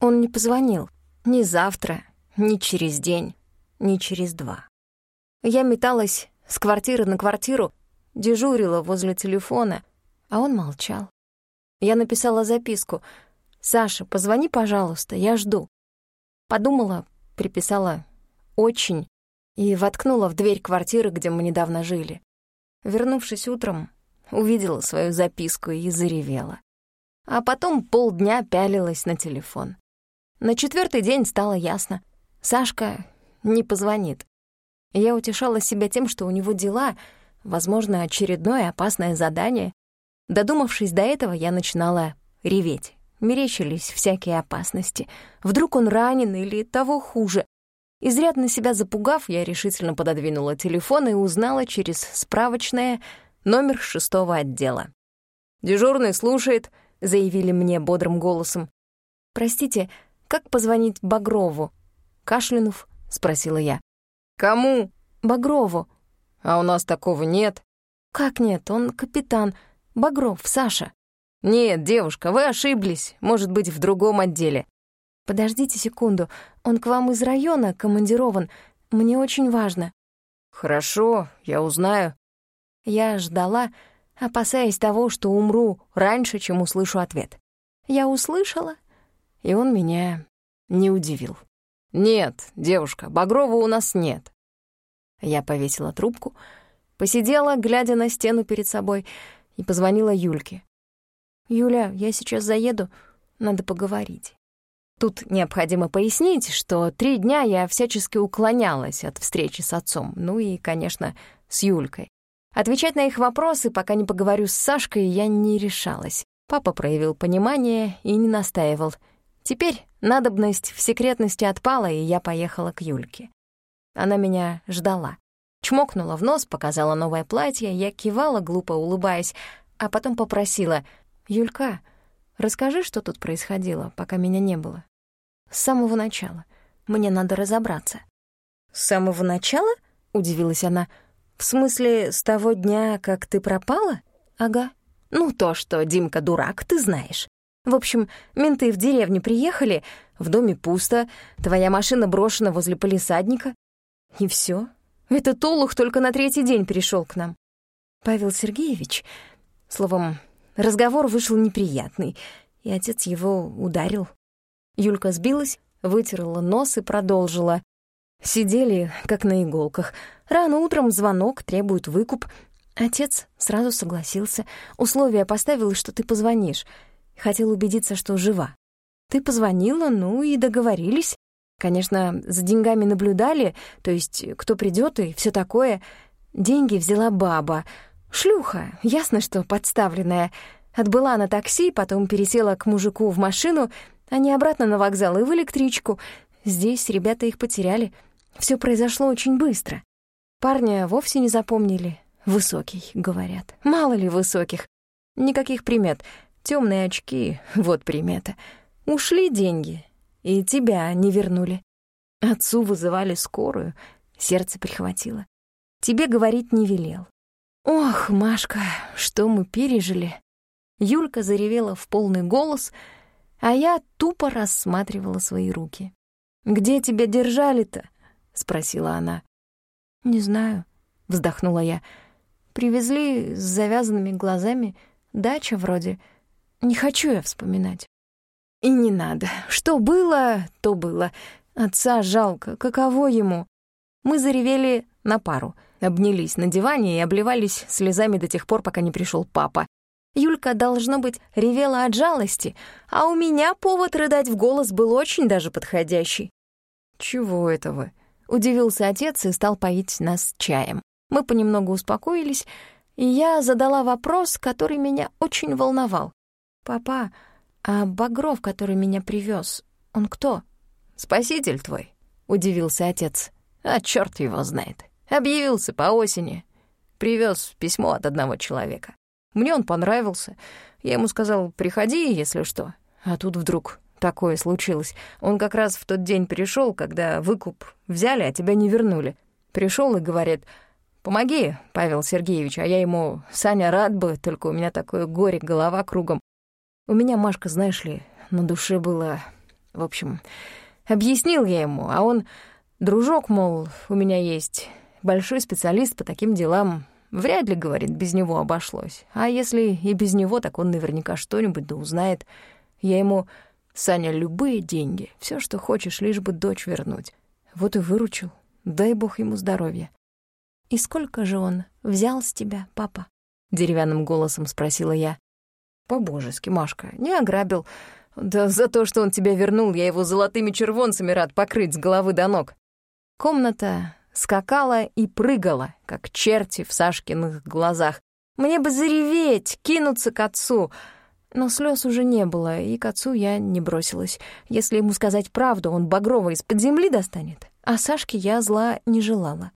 Он не позвонил. Ни завтра, ни через день, ни через два. Я металась с квартиры на квартиру, дежурила возле телефона, а он молчал. Я написала записку. «Саша, позвони, пожалуйста, я жду». Подумала, приписала «очень» и воткнула в дверь квартиры, где мы недавно жили. Вернувшись утром, увидела свою записку и заревела. А потом полдня пялилась на телефон. На четвертый день стало ясно. Сашка не позвонит. Я утешала себя тем, что у него дела, возможно, очередное опасное задание. Додумавшись до этого, я начинала реветь. Мерещились всякие опасности. Вдруг он ранен или того хуже. Изрядно себя запугав, я решительно пододвинула телефон и узнала через справочное номер шестого отдела. «Дежурный слушает», — заявили мне бодрым голосом. «Простите, как позвонить Багрову?» Кашлянув, спросила я. «Кому?» «Багрову». «А у нас такого нет». «Как нет? Он капитан. Багров, Саша». «Нет, девушка, вы ошиблись. Может быть, в другом отделе». «Подождите секунду. Он к вам из района командирован. Мне очень важно». «Хорошо, я узнаю». Я ждала, опасаясь того, что умру раньше, чем услышу ответ. Я услышала, и он меня не удивил. «Нет, девушка, Багрова у нас нет». Я повесила трубку, посидела, глядя на стену перед собой, и позвонила Юльке. «Юля, я сейчас заеду, надо поговорить». Тут необходимо пояснить, что три дня я всячески уклонялась от встречи с отцом, ну и, конечно, с Юлькой. Отвечать на их вопросы, пока не поговорю с Сашкой, я не решалась. Папа проявил понимание и не настаивал. Теперь надобность в секретности отпала, и я поехала к Юльке. Она меня ждала. Чмокнула в нос, показала новое платье, я кивала, глупо улыбаясь, а потом попросила — «Юлька, расскажи, что тут происходило, пока меня не было. С самого начала. Мне надо разобраться». «С самого начала?» — удивилась она. «В смысле, с того дня, как ты пропала?» «Ага. Ну, то, что Димка дурак, ты знаешь. В общем, менты в деревню приехали, в доме пусто, твоя машина брошена возле полисадника. И все. Этот олух только на третий день пришел к нам. Павел Сергеевич, словом, Разговор вышел неприятный, и отец его ударил. Юлька сбилась, вытерла нос и продолжила. Сидели, как на иголках. Рано утром звонок, требует выкуп. Отец сразу согласился. Условия поставил, что ты позвонишь. Хотел убедиться, что жива. Ты позвонила, ну и договорились. Конечно, за деньгами наблюдали, то есть кто придет и все такое. Деньги взяла баба — Шлюха, ясно, что подставленная. Отбыла на такси, потом пересела к мужику в машину, а не обратно на вокзал и в электричку. Здесь ребята их потеряли. Все произошло очень быстро. Парня вовсе не запомнили. Высокий, говорят. Мало ли высоких. Никаких примет. Темные очки — вот примета. Ушли деньги, и тебя не вернули. Отцу вызывали скорую, сердце прихватило. Тебе говорить не велел. Ох, Машка, что мы пережили. Юлька заревела в полный голос, а я тупо рассматривала свои руки. «Где тебя держали-то?» — спросила она. «Не знаю», — вздохнула я. «Привезли с завязанными глазами, дача вроде. Не хочу я вспоминать». «И не надо. Что было, то было. Отца жалко, каково ему?» Мы заревели на пару — обнялись на диване и обливались слезами до тех пор, пока не пришел папа. Юлька, должно быть, ревела от жалости, а у меня повод рыдать в голос был очень даже подходящий. «Чего это вы?» — удивился отец и стал поить нас чаем. Мы понемногу успокоились, и я задала вопрос, который меня очень волновал. «Папа, а Багров, который меня привез, он кто?» «Спаситель твой», — удивился отец. «А черт его знает. Объявился по осени. Привез письмо от одного человека. Мне он понравился. Я ему сказал, приходи, если что. А тут вдруг такое случилось. Он как раз в тот день пришел, когда выкуп взяли, а тебя не вернули. Пришел и говорит, помоги, Павел Сергеевич, а я ему, Саня, рад бы, только у меня такое горе, голова кругом. У меня, Машка, знаешь ли, на душе было В общем, объяснил я ему, а он... Дружок, мол, у меня есть большой специалист по таким делам. Вряд ли, говорит, без него обошлось. А если и без него, так он наверняка что-нибудь да узнает. Я ему... Саня, любые деньги, все, что хочешь, лишь бы дочь вернуть. Вот и выручил. Дай бог ему здоровья. «И сколько же он взял с тебя, папа?» — деревянным голосом спросила я. «По-божески, Машка, не ограбил. Да за то, что он тебя вернул, я его золотыми червонцами рад покрыть с головы до ног». Комната скакала и прыгала, как черти в Сашкиных глазах. Мне бы зареветь, кинуться к отцу. Но слез уже не было, и к отцу я не бросилась. Если ему сказать правду, он багрово из-под земли достанет. А Сашке я зла не желала.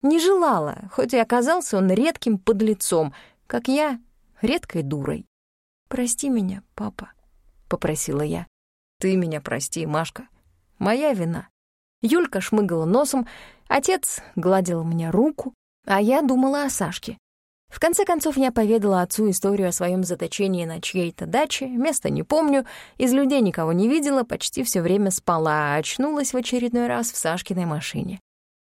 Не желала, хоть и оказался он редким подлецом, как я — редкой дурой. «Прости меня, папа», — попросила я. «Ты меня прости, Машка. Моя вина». Юлька шмыгала носом, отец гладил мне руку, а я думала о Сашке. В конце концов, я поведала отцу историю о своем заточении на чьей-то даче, места не помню, из людей никого не видела, почти все время спала, а очнулась в очередной раз в Сашкиной машине.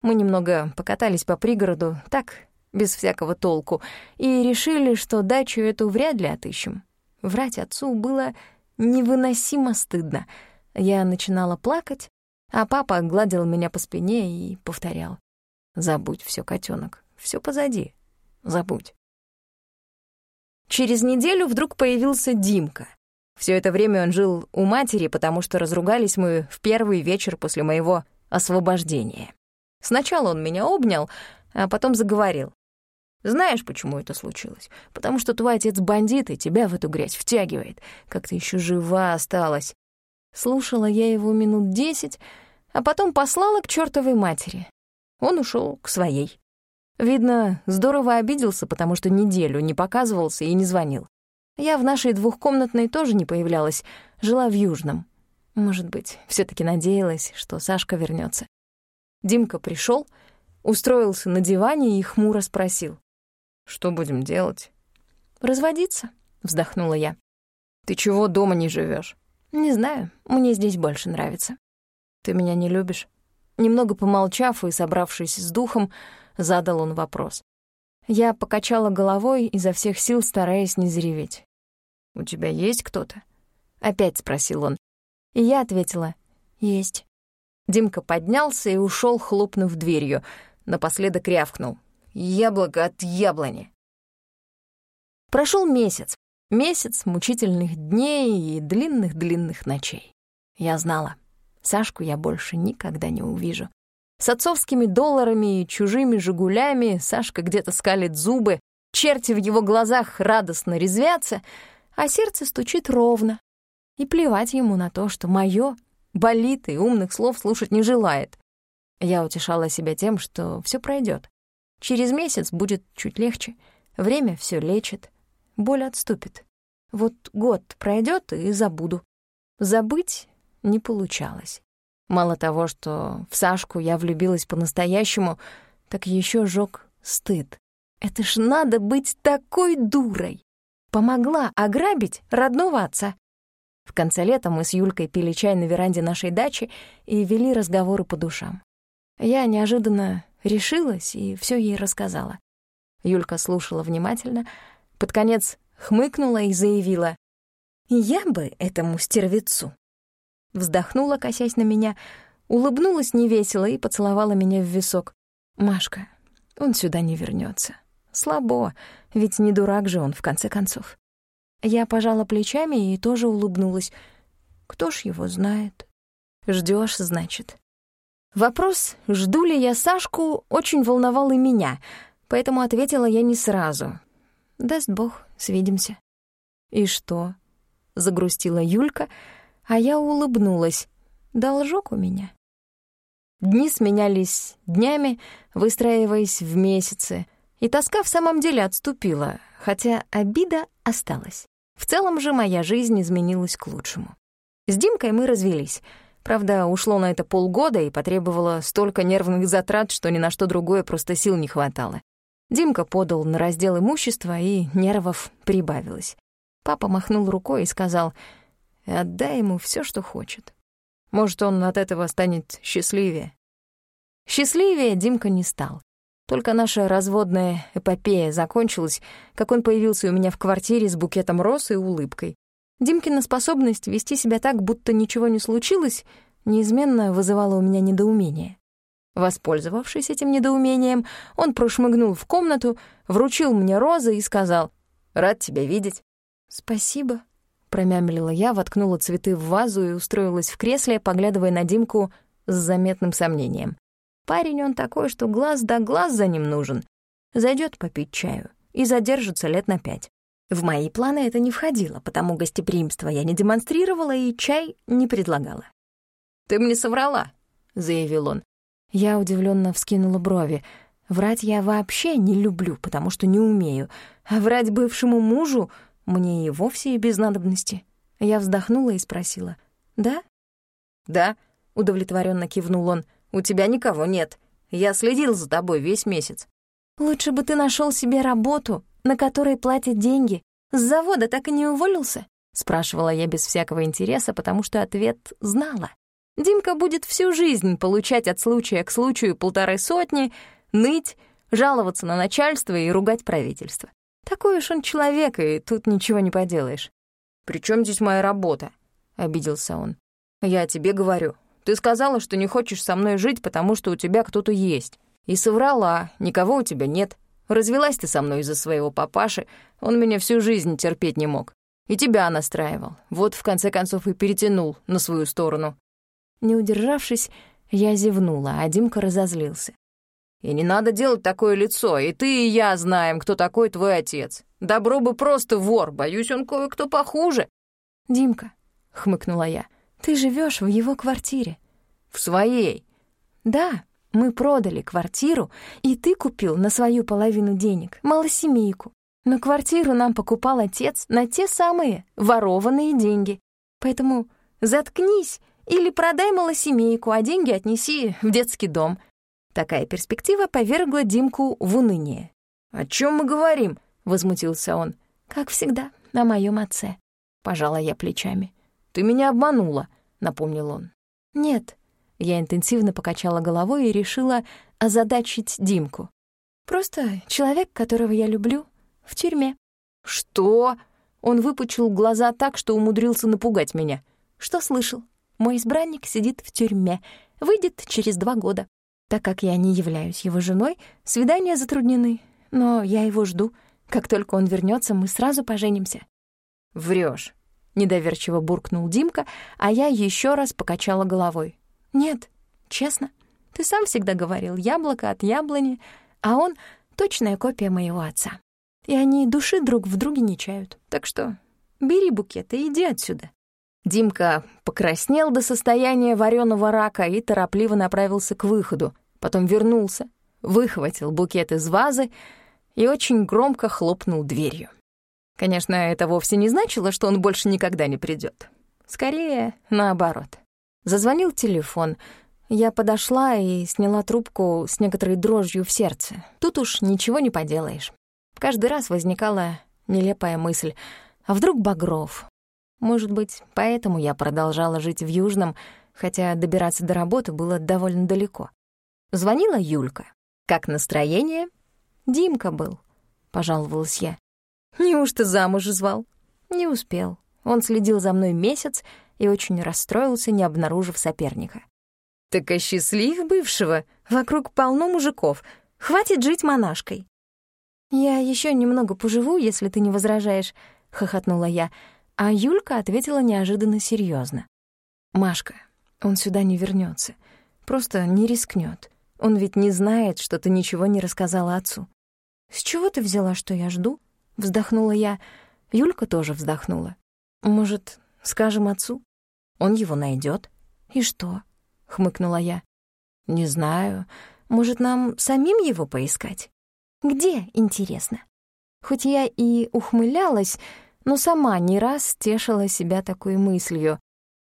Мы немного покатались по пригороду, так, без всякого толку, и решили, что дачу эту вряд ли отыщем. Врать отцу было невыносимо стыдно. Я начинала плакать, а папа гладил меня по спине и повторял. «Забудь все, котенок, все позади, забудь». Через неделю вдруг появился Димка. Все это время он жил у матери, потому что разругались мы в первый вечер после моего освобождения. Сначала он меня обнял, а потом заговорил. Знаешь, почему это случилось? Потому что твой отец бандит и тебя в эту грязь втягивает. Как ты еще жива осталась. Слушала я его минут десять, а потом послала к чертовой матери. Он ушел к своей. Видно, здорово обиделся, потому что неделю не показывался и не звонил. Я в нашей двухкомнатной тоже не появлялась, жила в Южном. Может быть, все таки надеялась, что Сашка вернется. Димка пришел, устроился на диване и хмуро спросил. «Что будем делать?» «Разводиться», — вздохнула я. «Ты чего дома не живешь? «Не знаю, мне здесь больше нравится». «Ты меня не любишь?» Немного помолчав и собравшись с духом, задал он вопрос. Я покачала головой, изо всех сил стараясь не зареветь. «У тебя есть кто-то?» — опять спросил он. И я ответила «Есть». Димка поднялся и ушел, хлопнув дверью. Напоследок рявкнул. «Яблоко от яблони!» Прошел месяц. Месяц мучительных дней и длинных-длинных ночей. Я знала, Сашку я больше никогда не увижу. С отцовскими долларами и чужими «Жигулями» Сашка где-то скалит зубы, черти в его глазах радостно резвятся, а сердце стучит ровно. И плевать ему на то, что мое болит и умных слов слушать не желает. Я утешала себя тем, что все пройдет. Через месяц будет чуть легче, время все лечит, боль отступит. Вот год пройдет и забуду. Забыть не получалось. Мало того, что в Сашку я влюбилась по-настоящему, так еще жёг стыд. Это ж надо быть такой дурой! Помогла ограбить родного отца. В конце лета мы с Юлькой пили чай на веранде нашей дачи и вели разговоры по душам. Я неожиданно решилась и все ей рассказала. Юлька слушала внимательно, под конец хмыкнула и заявила, «Я бы этому стервецу». Вздохнула, косясь на меня, улыбнулась невесело и поцеловала меня в висок. «Машка, он сюда не вернется. Слабо, ведь не дурак же он, в конце концов». Я пожала плечами и тоже улыбнулась. Кто ж его знает? Ждешь, значит. Вопрос, жду ли я Сашку, очень волновал и меня, поэтому ответила я не сразу. Даст бог, свидимся. И что? Загрустила Юлька, а я улыбнулась. Должок у меня. Дни сменялись днями, выстраиваясь в месяцы, и тоска в самом деле отступила, хотя обида осталась. В целом же моя жизнь изменилась к лучшему. С Димкой мы развелись. Правда, ушло на это полгода и потребовало столько нервных затрат, что ни на что другое просто сил не хватало. Димка подал на раздел имущества, и нервов прибавилось. Папа махнул рукой и сказал, «Отдай ему все, что хочет. Может, он от этого станет счастливее. Счастливее Димка не стал. Только наша разводная эпопея закончилась, как он появился у меня в квартире с букетом роз и улыбкой. Димкина способность вести себя так, будто ничего не случилось, неизменно вызывала у меня недоумение. Воспользовавшись этим недоумением, он прошмыгнул в комнату, вручил мне розы и сказал «Рад тебя видеть». «Спасибо», — промямлила я, воткнула цветы в вазу и устроилась в кресле, поглядывая на Димку с заметным сомнением. Парень он такой, что глаз да глаз за ним нужен. Зайдет попить чаю и задержится лет на пять. В мои планы это не входило, потому гостеприимство я не демонстрировала и чай не предлагала. «Ты мне соврала», — заявил он. Я удивленно вскинула брови. Врать я вообще не люблю, потому что не умею. А врать бывшему мужу мне и вовсе и без надобности. Я вздохнула и спросила. «Да?» «Да», — удовлетворенно кивнул он. У тебя никого нет. Я следил за тобой весь месяц». «Лучше бы ты нашел себе работу, на которой платят деньги. С завода так и не уволился?» — спрашивала я без всякого интереса, потому что ответ знала. Димка будет всю жизнь получать от случая к случаю полторы сотни, ныть, жаловаться на начальство и ругать правительство. Такой уж он человек, и тут ничего не поделаешь. «При чем здесь моя работа?» — обиделся он. «Я тебе говорю, ты сказала, что не хочешь со мной жить, потому что у тебя кто-то есть. И соврала, никого у тебя нет. Развелась ты со мной из-за своего папаши, он меня всю жизнь терпеть не мог. И тебя настраивал. Вот, в конце концов, и перетянул на свою сторону». Не удержавшись, я зевнула, а Димка разозлился. «И не надо делать такое лицо, и ты, и я знаем, кто такой твой отец. Добро бы просто вор, боюсь, он кое-кто похуже». «Димка», — хмыкнула я, — ты живешь в его квартире. В своей. Да, мы продали квартиру, и ты купил на свою половину денег малосемейку. Но квартиру нам покупал отец на те самые ворованные деньги. Поэтому заткнись или продай малосемейку, а деньги отнеси в детский дом. Такая перспектива повергла Димку в уныние. «О чем мы говорим?» — возмутился он. «Как всегда, о моем отце», — пожала я плечами. «Ты меня обманула», — напомнил он. «Нет». Я интенсивно покачала головой и решила озадачить Димку. «Просто человек, которого я люблю, в тюрьме». «Что?» Он выпучил глаза так, что умудрился напугать меня. «Что слышал? Мой избранник сидит в тюрьме, выйдет через два года. Так как я не являюсь его женой, свидания затруднены, но я его жду. Как только он вернется, мы сразу поженимся». Врешь недоверчиво буркнул Димка, а я еще раз покачала головой. Нет, честно. Ты сам всегда говорил яблоко от яблони, а он точная копия моего отца. И они души друг в друге не чают. Так что бери букет и иди отсюда. Димка покраснел до состояния вареного рака и торопливо направился к выходу. Потом вернулся, выхватил букет из вазы и очень громко хлопнул дверью. Конечно, это вовсе не значило, что он больше никогда не придет. Скорее, наоборот. Зазвонил телефон. Я подошла и сняла трубку с некоторой дрожью в сердце. Тут уж ничего не поделаешь. Каждый раз возникала нелепая мысль. А вдруг Багров? Может быть, поэтому я продолжала жить в Южном, хотя добираться до работы было довольно далеко. Звонила Юлька. «Как настроение?» «Димка был», — пожаловалась я. Неужто замуж звал? Не успел. Он следил за мной месяц и очень расстроился, не обнаружив соперника. «Так и счастлив бывшего. Вокруг полно мужиков. Хватит жить монашкой». «Я еще немного поживу, если ты не возражаешь», — хохотнула я, а Юлька ответила неожиданно серьезно. «Машка, он сюда не вернется, Просто не рискнет. Он ведь не знает, что ты ничего не рассказала отцу». «С чего ты взяла, что я жду?» Вздохнула я. Юлька тоже вздохнула. Может, скажем отцу? Он его найдет. И что? Хмыкнула я. Не знаю. Может, нам самим его поискать? Где, интересно? Хоть я и ухмылялась, но сама не раз тешила себя такой мыслью.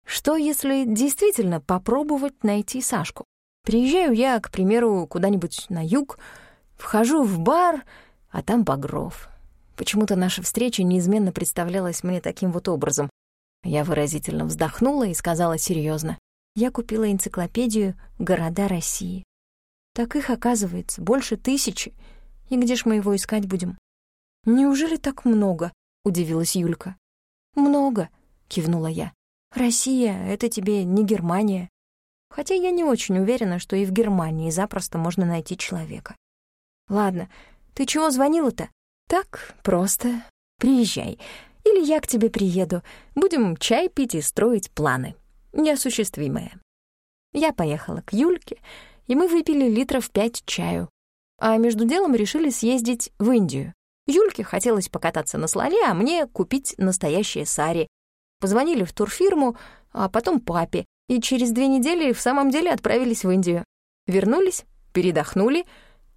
Что, если действительно попробовать найти Сашку? Приезжаю я, к примеру, куда-нибудь на юг, вхожу в бар, а там Багров. Почему-то наша встреча неизменно представлялась мне таким вот образом. Я выразительно вздохнула и сказала серьезно: Я купила энциклопедию «Города России». Так их, оказывается, больше тысячи. И где ж мы его искать будем? «Неужели так много?» — удивилась Юлька. «Много», — кивнула я. «Россия — это тебе не Германия. Хотя я не очень уверена, что и в Германии запросто можно найти человека. Ладно, ты чего звонила-то? Так, просто. Приезжай. Или я к тебе приеду. Будем чай пить и строить планы. Неосуществимые. Я поехала к Юльке, и мы выпили литров пять чаю. А между делом решили съездить в Индию. Юльке хотелось покататься на слоне, а мне купить настоящие сари. Позвонили в турфирму, а потом папе, и через две недели в самом деле отправились в Индию. Вернулись, передохнули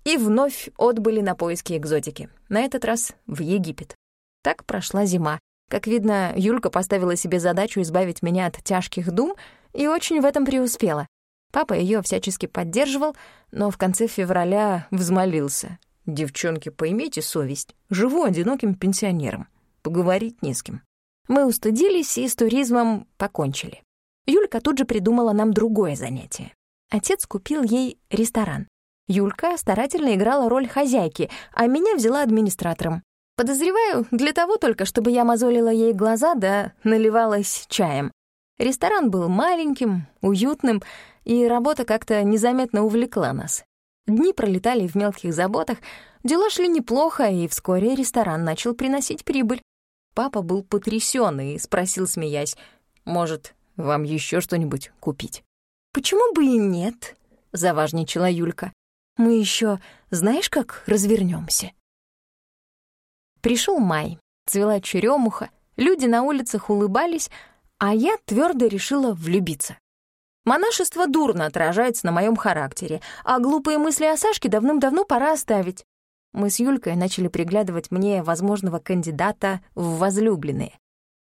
и вновь отбыли на поиски экзотики. На этот раз в Египет. Так прошла зима. Как видно, Юлька поставила себе задачу избавить меня от тяжких дум и очень в этом преуспела. Папа ее всячески поддерживал, но в конце февраля взмолился. Девчонки, поймите совесть. Живу одиноким пенсионером. Поговорить не с кем. Мы устыдились и с туризмом покончили. Юлька тут же придумала нам другое занятие. Отец купил ей ресторан. Юлька старательно играла роль хозяйки, а меня взяла администратором. Подозреваю, для того только, чтобы я мозолила ей глаза да наливалась чаем. Ресторан был маленьким, уютным, и работа как-то незаметно увлекла нас. Дни пролетали в мелких заботах, дела шли неплохо, и вскоре ресторан начал приносить прибыль. Папа был потрясён и спросил, смеясь, «Может, вам ещё что-нибудь купить?» «Почему бы и нет?» — заважничала Юлька. «Мы ещё, знаешь, как развернёмся?» Пришёл май, цвела черемуха, люди на улицах улыбались, а я твёрдо решила влюбиться. Монашество дурно отражается на моем характере, а глупые мысли о Сашке давным-давно пора оставить. Мы с Юлькой начали приглядывать мне возможного кандидата в возлюбленные.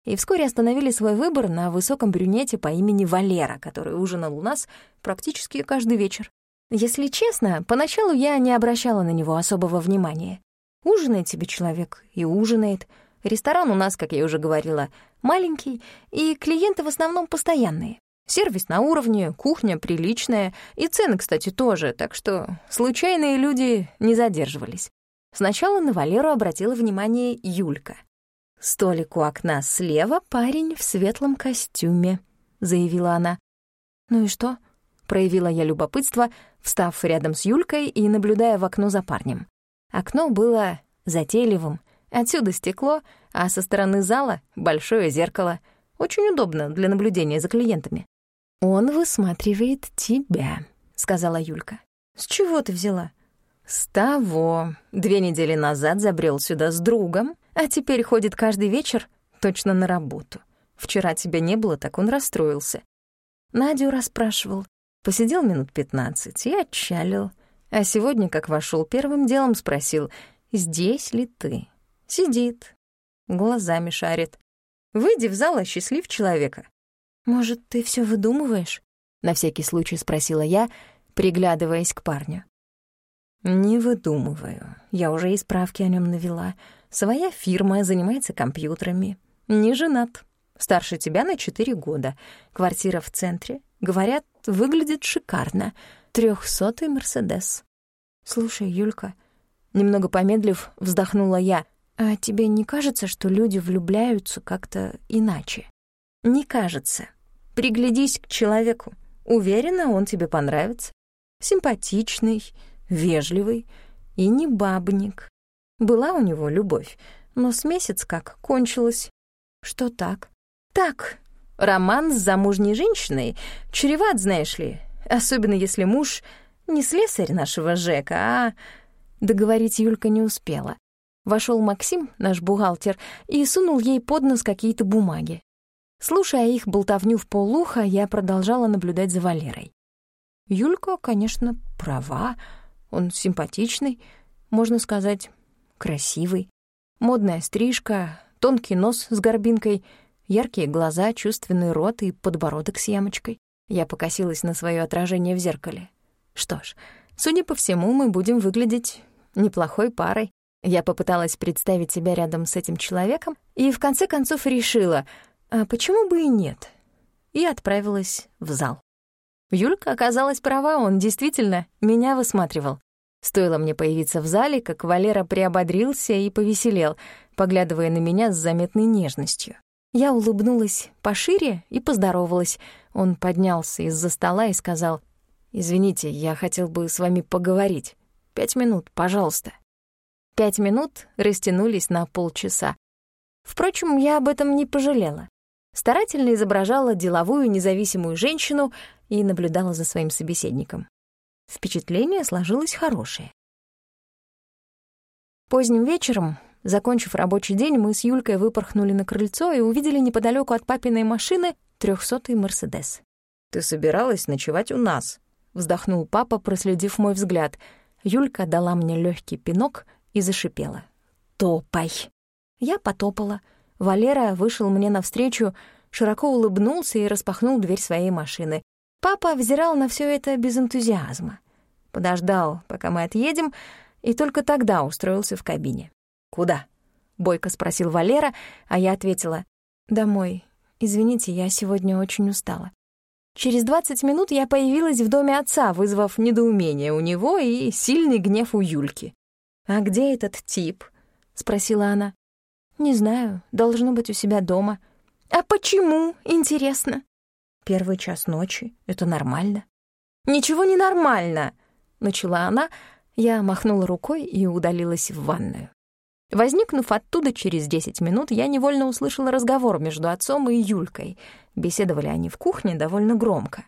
И вскоре остановили свой выбор на высоком брюнете по имени Валера, который ужинал у нас практически каждый вечер. Если честно, поначалу я не обращала на него особого внимания. Ужинает себе человек и ужинает. Ресторан у нас, как я уже говорила, маленький, и клиенты в основном постоянные. Сервис на уровне, кухня приличная, и цены, кстати, тоже, так что случайные люди не задерживались. Сначала на Валеру обратила внимание Юлька. «Столик у окна слева, парень в светлом костюме», — заявила она. «Ну и что?» — проявила я любопытство, встав рядом с Юлькой и наблюдая в окно за парнем. Окно было затейливым, отсюда стекло, а со стороны зала — большое зеркало. Очень удобно для наблюдения за клиентами. «Он высматривает тебя», — сказала Юлька. «С чего ты взяла?» «С того. Две недели назад забрел сюда с другом, а теперь ходит каждый вечер точно на работу. Вчера тебя не было, так он расстроился. Надю расспрашивал. Посидел минут пятнадцать и отчалил. А сегодня, как вошел, первым делом спросил, «Здесь ли ты?» Сидит, глазами шарит. «Выйди в зал, осчастлив человека. «Может, ты все выдумываешь?» — на всякий случай спросила я, приглядываясь к парню. «Не выдумываю. Я уже и справки о нем навела. Своя фирма занимается компьютерами. Не женат. Старше тебя на четыре года. Квартира в центре. Говорят, выглядит шикарно. Трехсотый Мерседес». «Слушай, Юлька...» Немного помедлив, вздохнула я. «А тебе не кажется, что люди влюбляются как-то иначе?» «Не кажется. Приглядись к человеку. Уверена, он тебе понравится. Симпатичный, вежливый и не бабник. Была у него любовь, но с месяц как кончилась. Что так? Так, роман с замужней женщиной чреват, знаешь ли, особенно если муж не слесарь нашего Жека, а... Договорить Юлька не успела. Вошел Максим, наш бухгалтер, и сунул ей под нос какие-то бумаги. Слушая их болтовню в полуха, я продолжала наблюдать за Валерой. Юлька, конечно, права. Он симпатичный, можно сказать, красивый. Модная стрижка, тонкий нос с горбинкой, яркие глаза, чувственный рот и подбородок с ямочкой. Я покосилась на свое отражение в зеркале. Что ж, судя по всему, мы будем выглядеть неплохой парой. Я попыталась представить себя рядом с этим человеком и в конце концов решила — а почему бы и нет? И отправилась в зал. Юлька оказалась права, он действительно меня высматривал. Стоило мне появиться в зале, как Валера приободрился и повеселел, поглядывая на меня с заметной нежностью. Я улыбнулась пошире и поздоровалась. Он поднялся из-за стола и сказал, «Извините, я хотел бы с вами поговорить. Пять минут, пожалуйста». Пять минут растянулись на полчаса. Впрочем, я об этом не пожалела. Старательно изображала деловую независимую женщину и наблюдала за своим собеседником. Впечатление сложилось хорошее. Поздним вечером, закончив рабочий день, мы с Юлькой выпорхнули на крыльцо и увидели неподалеку от папиной машины трехсотый «Мерседес». «Ты собиралась ночевать у нас?» — вздохнул папа, проследив мой взгляд. Юлька дала мне легкий пинок и зашипела. «Топай!» Я потопала. Валера вышел мне навстречу, широко улыбнулся и распахнул дверь своей машины. Папа взирал на все это без энтузиазма. Подождал, пока мы отъедем, и только тогда устроился в кабине. «Куда?» — бойко спросил Валера, а я ответила. «Домой. Извините, я сегодня очень устала». Через 20 минут я появилась в доме отца, вызвав недоумение у него и сильный гнев у Юльки. «А где этот тип?» — спросила она. «Не знаю, должно быть у себя дома». «А почему, интересно?» Первый час ночи — это нормально. «Ничего не нормально!» — начала она. Я махнула рукой и удалилась в ванную. Возникнув оттуда через десять минут, я невольно услышала разговор между отцом и Юлькой. Беседовали они в кухне довольно громко.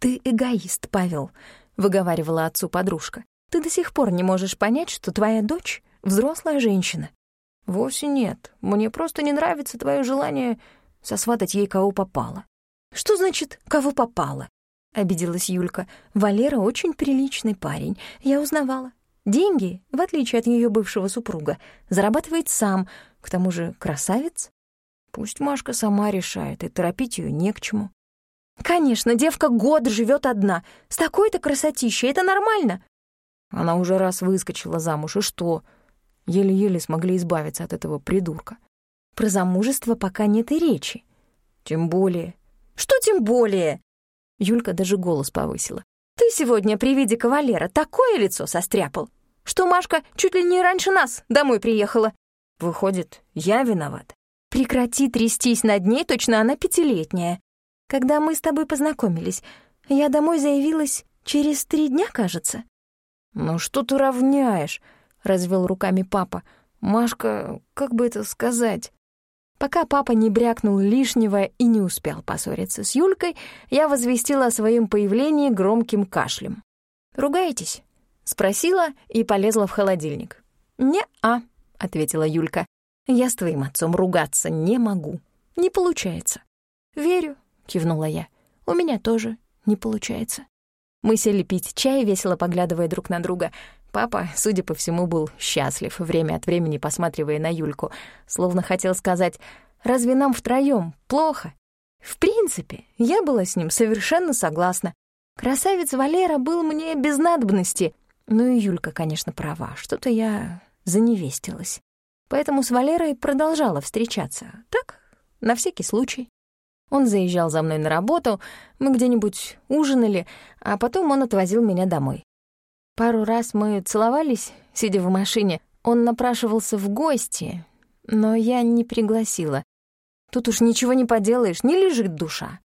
«Ты эгоист, Павел», — выговаривала отцу подружка. «Ты до сих пор не можешь понять, что твоя дочь — взрослая женщина». «Вовсе нет. Мне просто не нравится твое желание сосватать ей кого попало. «Что значит, кого попало?» — обиделась Юлька. «Валера очень приличный парень, я узнавала. Деньги, в отличие от ее бывшего супруга, зарабатывает сам, к тому же красавец». «Пусть Машка сама решает, и торопить ее не к чему». «Конечно, девка год живет одна, с такой-то красотищей, это нормально». Она уже раз выскочила замуж, и что? Еле-еле смогли избавиться от этого придурка. Про замужество пока нет и речи. Тем более, что тем более?» Юлька даже голос повысила. «Ты сегодня при виде кавалера такое лицо состряпал, что Машка чуть ли не раньше нас домой приехала. Выходит, я виноват?» «Прекрати трястись над ней, точно она пятилетняя. Когда мы с тобой познакомились, я домой заявилась через три дня, кажется». «Ну что ты равняешь?» — развел руками папа. «Машка, как бы это сказать?» Пока папа не брякнул лишнего и не успел поссориться с Юлькой, я возвестила о своем появлении громким кашлем. «Ругаетесь?» — спросила и полезла в холодильник. «Не-а», — ответила Юлька. «Я с твоим отцом ругаться не могу. Не получается». «Верю», — кивнула я. «У меня тоже не получается». Мы сели пить чай, весело поглядывая друг на друга. Папа, судя по всему, был счастлив, время от времени посматривая на Юльку, словно хотел сказать «Разве нам втроём плохо?» В принципе, я была с ним совершенно согласна. Красавец Валера был мне без надобности. Ну и Юлька, конечно, права, что-то я заневестилась. Поэтому с Валерой продолжала встречаться. Так, на всякий случай. Он заезжал за мной на работу, мы где-нибудь ужинали, а потом он отвозил меня домой. Пару раз мы целовались, сидя в машине. Он напрашивался в гости, но я не пригласила. Тут уж ничего не поделаешь, не лежит душа.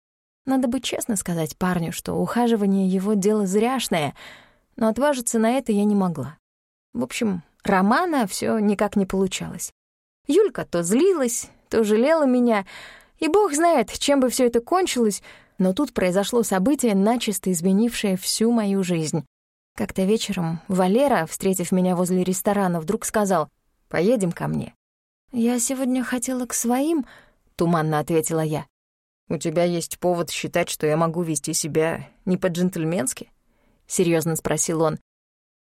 Надо бы честно сказать парню, что ухаживание его дело зряшное, но отважиться на это я не могла. В общем, романа все никак не получалось. Юлька то злилась, то жалела меня, и бог знает, чем бы все это кончилось, но тут произошло событие, начисто изменившее всю мою жизнь. Как-то вечером Валера, встретив меня возле ресторана, вдруг сказал «Поедем ко мне». «Я сегодня хотела к своим», — туманно ответила я. «У тебя есть повод считать, что я могу вести себя не по-джентльменски?» — серьезно спросил он.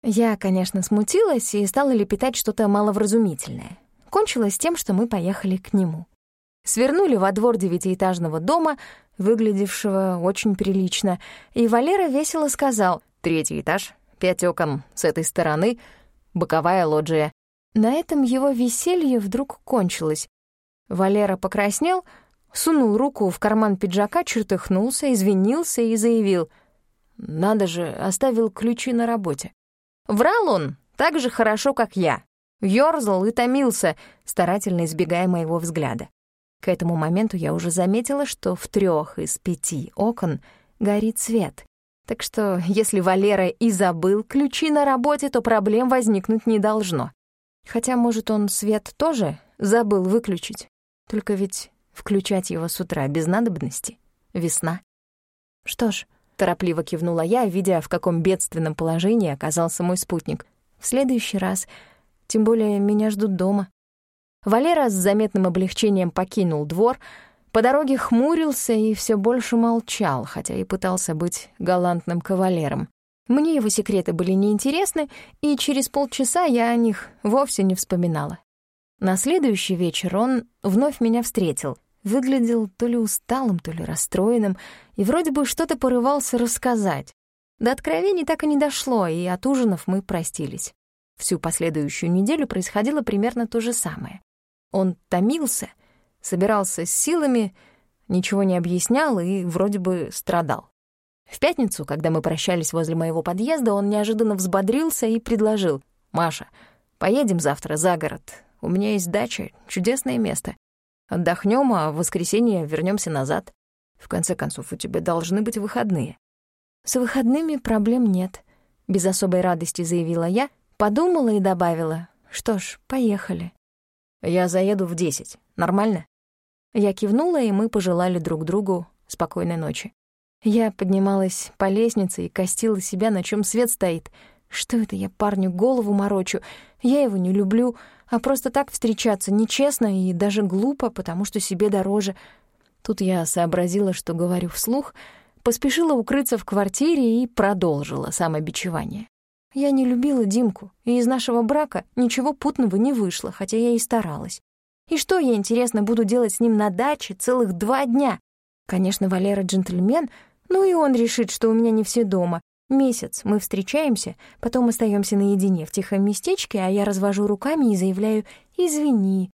Я, конечно, смутилась и стала лепетать что-то маловразумительное. Кончилось тем, что мы поехали к нему. Свернули во двор девятиэтажного дома, выглядевшего очень прилично, и Валера весело сказал «Третий этаж, Пять окон с этой стороны, боковая лоджия. На этом его веселье вдруг кончилось. Валера покраснел, сунул руку в карман пиджака, чертыхнулся, извинился и заявил. Надо же, оставил ключи на работе. Врал он так же хорошо, как я. Ёрзал и томился, старательно избегая моего взгляда. К этому моменту я уже заметила, что в трех из пяти окон горит свет. Так что если Валера и забыл ключи на работе, то проблем возникнуть не должно. Хотя, может, он свет тоже забыл выключить. Только ведь включать его с утра без надобности. Весна. Что ж, торопливо кивнула я, видя, в каком бедственном положении оказался мой спутник. В следующий раз, тем более меня ждут дома. Валера с заметным облегчением покинул двор, по дороге хмурился и все больше молчал, хотя и пытался быть галантным кавалером. Мне его секреты были неинтересны, и через полчаса я о них вовсе не вспоминала. На следующий вечер он вновь меня встретил. Выглядел то ли усталым, то ли расстроенным, и вроде бы что-то порывался рассказать. До откровений так и не дошло, и от ужинов мы простились. Всю последующую неделю происходило примерно то же самое. Он томился, собирался с силами, ничего не объяснял и вроде бы страдал. В пятницу, когда мы прощались возле моего подъезда, он неожиданно взбодрился и предложил. «Маша, поедем завтра за город. У меня есть дача, чудесное место. Отдохнем, а в воскресенье вернемся назад. В конце концов, у тебя должны быть выходные». «С выходными проблем нет», — без особой радости заявила я, подумала и добавила. «Что ж, поехали». «Я заеду в десять. Нормально?» Я кивнула, и мы пожелали друг другу спокойной ночи. Я поднималась по лестнице и костила себя, на чем свет стоит. Что это я парню голову морочу? Я его не люблю, а просто так встречаться нечестно и даже глупо, потому что себе дороже. Тут я сообразила, что говорю вслух, поспешила укрыться в квартире и продолжила самобичевание. Я не любила Димку, и из нашего брака ничего путного не вышло, хотя я и старалась. И что я, интересно, буду делать с ним на даче целых два дня? Конечно, Валера джентльмен, ну и он решит, что у меня не все дома. Месяц мы встречаемся, потом остаемся наедине в тихом местечке, а я развожу руками и заявляю «извини».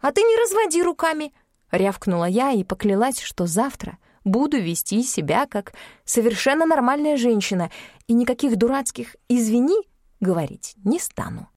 «А ты не разводи руками!» — рявкнула я и поклялась, что завтра буду вести себя как совершенно нормальная женщина и никаких дурацких «извини» говорить не стану.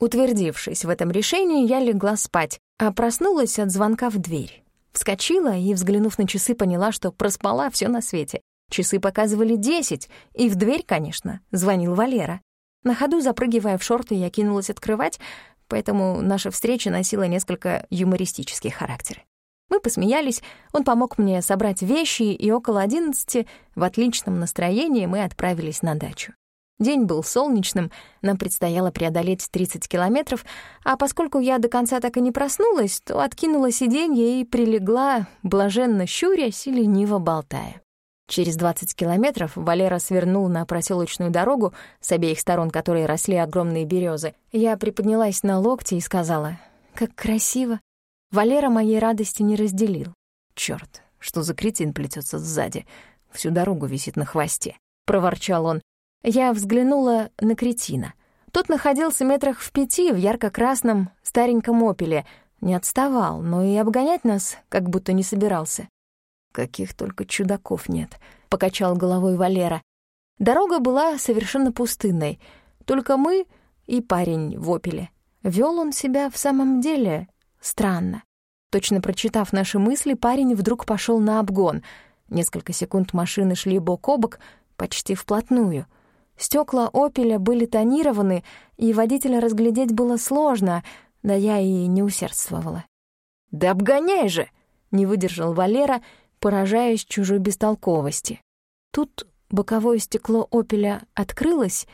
Утвердившись в этом решении, я легла спать, а проснулась от звонка в дверь. Вскочила и, взглянув на часы, поняла, что проспала все на свете. Часы показывали десять, и в дверь, конечно, звонил Валера. На ходу, запрыгивая в шорты, я кинулась открывать, поэтому наша встреча носила несколько юмористический характер. Мы посмеялись, он помог мне собрать вещи, и около одиннадцати в отличном настроении мы отправились на дачу. День был солнечным, нам предстояло преодолеть 30 километров, а поскольку я до конца так и не проснулась, то откинула сиденье и прилегла, блаженно щурясь и лениво болтая. Через 20 километров Валера свернул на проселочную дорогу, с обеих сторон которой росли огромные березы. Я приподнялась на локти и сказала, «Как красиво!» Валера моей радости не разделил. Черт, что за кретин плетется сзади? Всю дорогу висит на хвосте», — проворчал он. Я взглянула на кретина. Тот находился метрах в пяти в ярко-красном стареньком опеле. Не отставал, но и обгонять нас как будто не собирался. «Каких только чудаков нет», — покачал головой Валера. Дорога была совершенно пустынной. Только мы и парень в опеле. Вел он себя в самом деле странно. Точно прочитав наши мысли, парень вдруг пошел на обгон. Несколько секунд машины шли бок о бок, почти вплотную — Стекла «Опеля» были тонированы, и водителя разглядеть было сложно, да я и не усердствовала. «Да обгоняй же!» — не выдержал Валера, поражаясь чужой бестолковости. Тут боковое стекло «Опеля» открылось,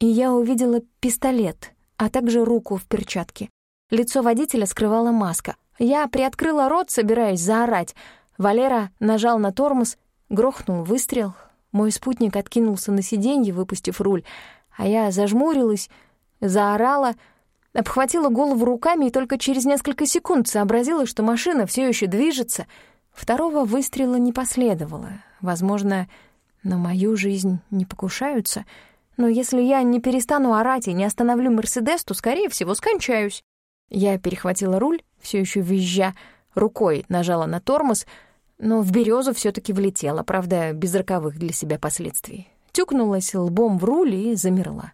и я увидела пистолет, а также руку в перчатке. Лицо водителя скрывала маска. Я приоткрыла рот, собираясь заорать. Валера нажал на тормоз, грохнул выстрел, мой спутник откинулся на сиденье, выпустив руль, а я зажмурилась, заорала, обхватила голову руками и только через несколько секунд сообразила, что машина все еще движется. Второго выстрела не последовало. Возможно, на мою жизнь не покушаются, но если я не перестану орать и не остановлю Мерседес, то, скорее всего, скончаюсь. Я перехватила руль, все еще визжа, рукой нажала на тормоз — но в березу все таки влетела, правда, без роковых для себя последствий. тюкнулась лбом в руль и замерла.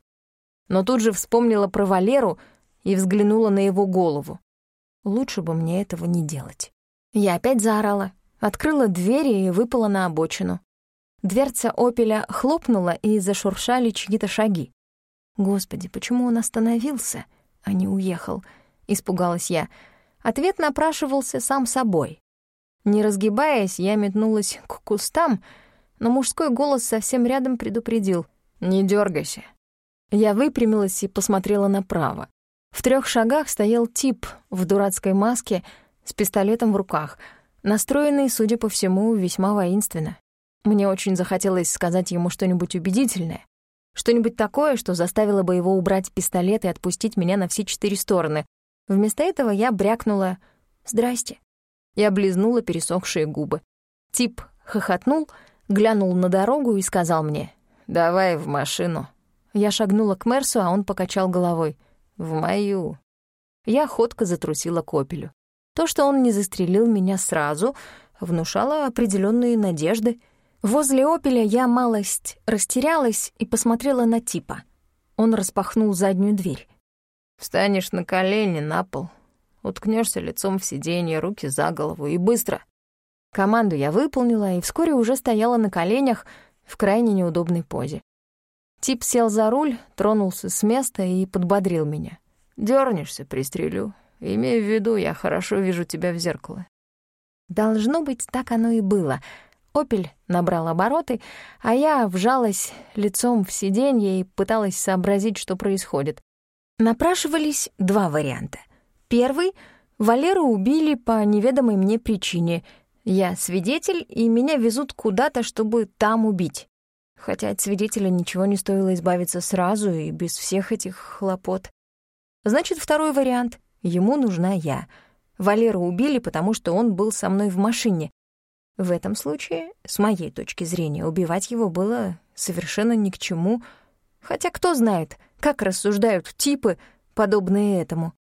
Но тут же вспомнила про Валеру и взглянула на его голову. Лучше бы мне этого не делать. Я опять заорала, открыла дверь и выпала на обочину. Дверца «Опеля» хлопнула, и зашуршали чьи-то шаги. «Господи, почему он остановился, а не уехал?» — испугалась я. Ответ напрашивался сам собой. Не разгибаясь, я метнулась к кустам, но мужской голос совсем рядом предупредил. «Не дергайся». Я выпрямилась и посмотрела направо. В трех шагах стоял тип в дурацкой маске с пистолетом в руках, настроенный, судя по всему, весьма воинственно. Мне очень захотелось сказать ему что-нибудь убедительное, что-нибудь такое, что заставило бы его убрать пистолет и отпустить меня на все четыре стороны. Вместо этого я брякнула «Здрасте» и облизнула пересохшие губы. Тип хохотнул, глянул на дорогу и сказал мне «Давай в машину». Я шагнула к Мерсу, а он покачал головой. «В мою». Я ходко затрусила к Опелю. То, что он не застрелил меня сразу, внушало определенные надежды — Возле «Опеля» я малость растерялась и посмотрела на типа. Он распахнул заднюю дверь. «Встанешь на колени, на пол, уткнешься лицом в сиденье, руки за голову и быстро». Команду я выполнила и вскоре уже стояла на коленях в крайне неудобной позе. Тип сел за руль, тронулся с места и подбодрил меня. Дёрнешься, пристрелю. Имею в виду, я хорошо вижу тебя в зеркало». Должно быть, так оно и было — «Опель» набрал обороты, а я вжалась лицом в сиденье и пыталась сообразить, что происходит. Напрашивались два варианта. Первый — Валеру убили по неведомой мне причине. Я свидетель, и меня везут куда-то, чтобы там убить. Хотя от свидетеля ничего не стоило избавиться сразу и без всех этих хлопот. Значит, второй вариант — ему нужна я. Валеру убили, потому что он был со мной в машине, в этом случае, с моей точки зрения, убивать его было совершенно ни к чему, хотя кто знает, как рассуждают типы, подобные этому.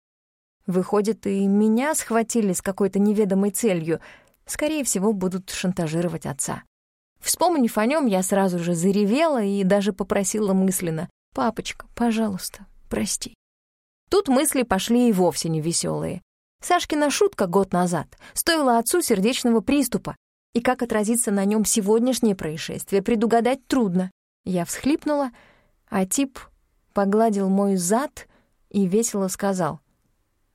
Выходит, и меня схватили с какой-то неведомой целью, скорее всего, будут шантажировать отца. Вспомнив о нем, я сразу же заревела и даже попросила мысленно «Папочка, пожалуйста, прости». Тут мысли пошли и вовсе не веселые. Сашкина шутка год назад стоила отцу сердечного приступа, и как отразится на нем сегодняшнее происшествие, предугадать трудно. Я всхлипнула, а тип погладил мой зад и весело сказал.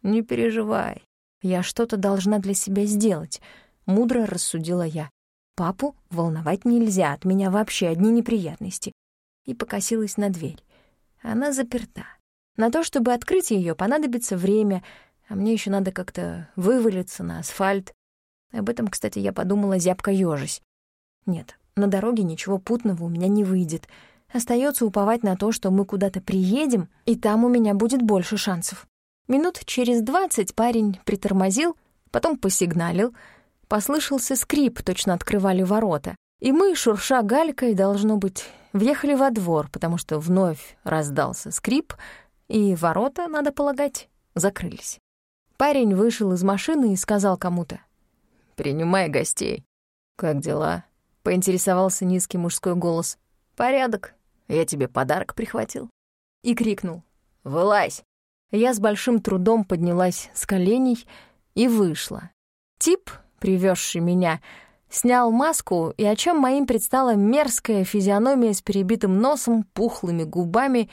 «Не переживай, я что-то должна для себя сделать», — мудро рассудила я. «Папу волновать нельзя, от меня вообще одни неприятности». И покосилась на дверь. Она заперта. На то, чтобы открыть ее, понадобится время, а мне еще надо как-то вывалиться на асфальт. Об этом, кстати, я подумала зябко ёжись. Нет, на дороге ничего путного у меня не выйдет. Остается уповать на то, что мы куда-то приедем, и там у меня будет больше шансов. Минут через двадцать парень притормозил, потом посигналил. Послышался скрип, точно открывали ворота. И мы, шурша галькой, должно быть, въехали во двор, потому что вновь раздался скрип, и ворота, надо полагать, закрылись. Парень вышел из машины и сказал кому-то принимай гостей». «Как дела?» — поинтересовался низкий мужской голос. «Порядок. Я тебе подарок прихватил». И крикнул. «Вылазь!» Я с большим трудом поднялась с коленей и вышла. Тип, привезший меня, снял маску, и о чем моим предстала мерзкая физиономия с перебитым носом, пухлыми губами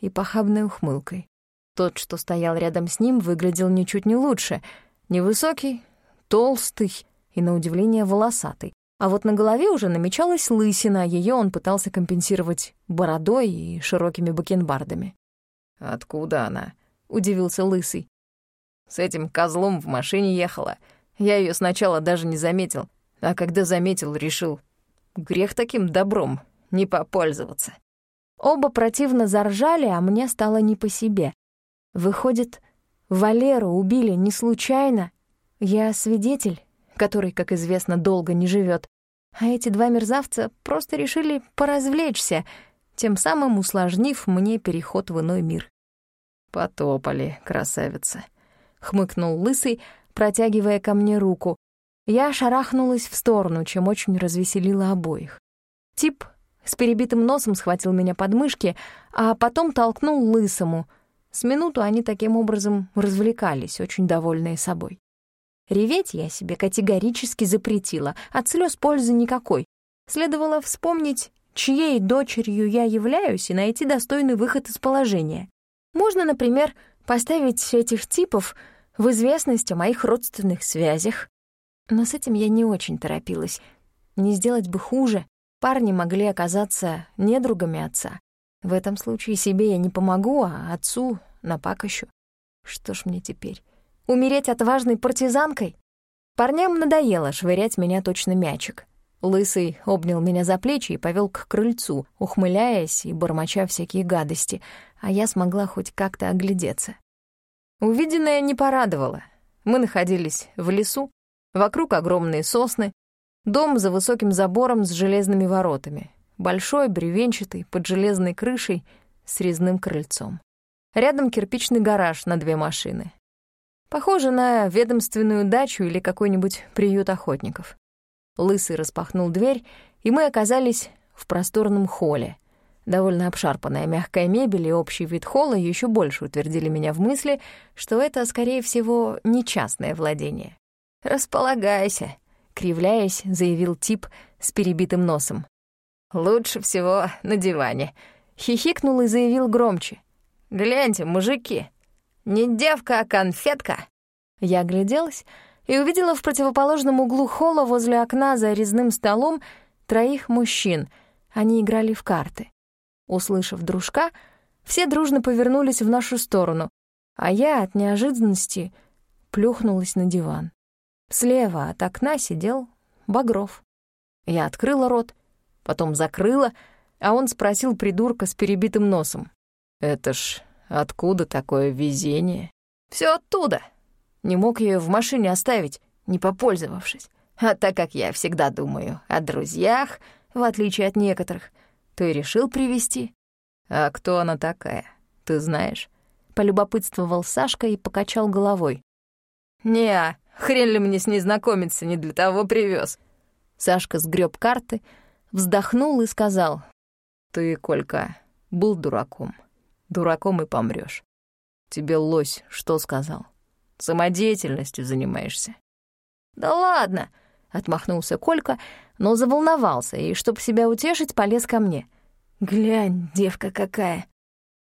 и похабной ухмылкой. Тот, что стоял рядом с ним, выглядел ничуть не лучше. Невысокий, толстый и, на удивление, волосатый. А вот на голове уже намечалась лысина, ее он пытался компенсировать бородой и широкими бакенбардами. «Откуда она?» — удивился лысый. «С этим козлом в машине ехала. Я ее сначала даже не заметил, а когда заметил, решил, грех таким добром не попользоваться». Оба противно заржали, а мне стало не по себе. Выходит, Валеру убили не случайно, я свидетель, который, как известно, долго не живет, а эти два мерзавца просто решили поразвлечься, тем самым усложнив мне переход в иной мир. «Потопали, красавица», — хмыкнул Лысый, протягивая ко мне руку. Я шарахнулась в сторону, чем очень развеселила обоих. Тип с перебитым носом схватил меня под мышки, а потом толкнул лысому. С минуту они таким образом развлекались, очень довольные собой. Реветь я себе категорически запретила, от слез пользы никакой. Следовало вспомнить, чьей дочерью я являюсь, и найти достойный выход из положения. Можно, например, поставить этих типов в известность о моих родственных связях. Но с этим я не очень торопилась. Не сделать бы хуже. Парни могли оказаться недругами отца. В этом случае себе я не помогу, а отцу напакощу. Что ж мне теперь? Умереть отважной партизанкой? Парням надоело швырять меня точно мячик. Лысый обнял меня за плечи и повел к крыльцу, ухмыляясь и бормоча всякие гадости, а я смогла хоть как-то оглядеться. Увиденное не порадовало. Мы находились в лесу, вокруг огромные сосны, дом за высоким забором с железными воротами, большой, бревенчатый, под железной крышей, с резным крыльцом. Рядом кирпичный гараж на две машины. Похоже на ведомственную дачу или какой-нибудь приют охотников. Лысый распахнул дверь, и мы оказались в просторном холле — Довольно обшарпанная мягкая мебель и общий вид холла еще больше утвердили меня в мысли, что это, скорее всего, не частное владение. «Располагайся», — кривляясь, заявил тип с перебитым носом. «Лучше всего на диване», — хихикнул и заявил громче. «Гляньте, мужики, не девка, а конфетка». Я огляделась и увидела в противоположном углу холла возле окна за резным столом троих мужчин. Они играли в карты. Услышав дружка, все дружно повернулись в нашу сторону, а я от неожиданности плюхнулась на диван. Слева от окна сидел Багров. Я открыла рот, потом закрыла, а он спросил придурка с перебитым носом. «Это ж откуда такое везение?» Все оттуда. Не мог ее в машине оставить, не попользовавшись. А так как я всегда думаю о друзьях, в отличие от некоторых — то и решил привести. А кто она такая, ты знаешь? Полюбопытствовал Сашка и покачал головой. «Не, хрен ли мне с ней знакомиться, не для того привез. Сашка сгреб карты, вздохнул и сказал. «Ты, Колька, был дураком. Дураком и помрёшь. Тебе лось что сказал? Самодеятельностью занимаешься». «Да ладно!» — отмахнулся Колька но заволновался и, чтобы себя утешить, полез ко мне. «Глянь, девка какая!»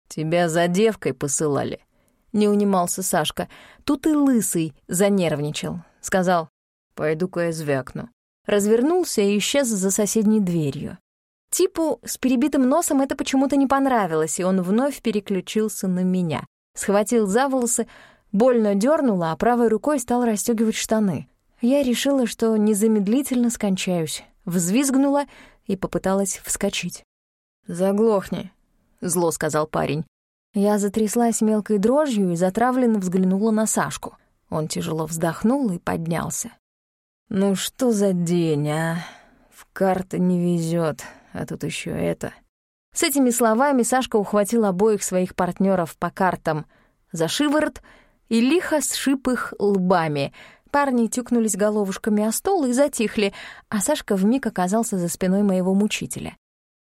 «Тебя за девкой посылали», — не унимался Сашка. Тут и лысый занервничал. Сказал, «Пойду-ка я звякну». Развернулся и исчез за соседней дверью. Типу с перебитым носом это почему-то не понравилось, и он вновь переключился на меня. Схватил за волосы, больно дернула, а правой рукой стал расстегивать штаны. Я решила, что незамедлительно скончаюсь, взвизгнула и попыталась вскочить. «Заглохни», — зло сказал парень. Я затряслась мелкой дрожью и затравленно взглянула на Сашку. Он тяжело вздохнул и поднялся. «Ну что за день, а? В карты не везет, а тут еще это». С этими словами Сашка ухватил обоих своих партнеров по картам за шиворот и лихо сшиб их лбами — Парни тюкнулись головушками о стол и затихли, а Сашка вмиг оказался за спиной моего мучителя.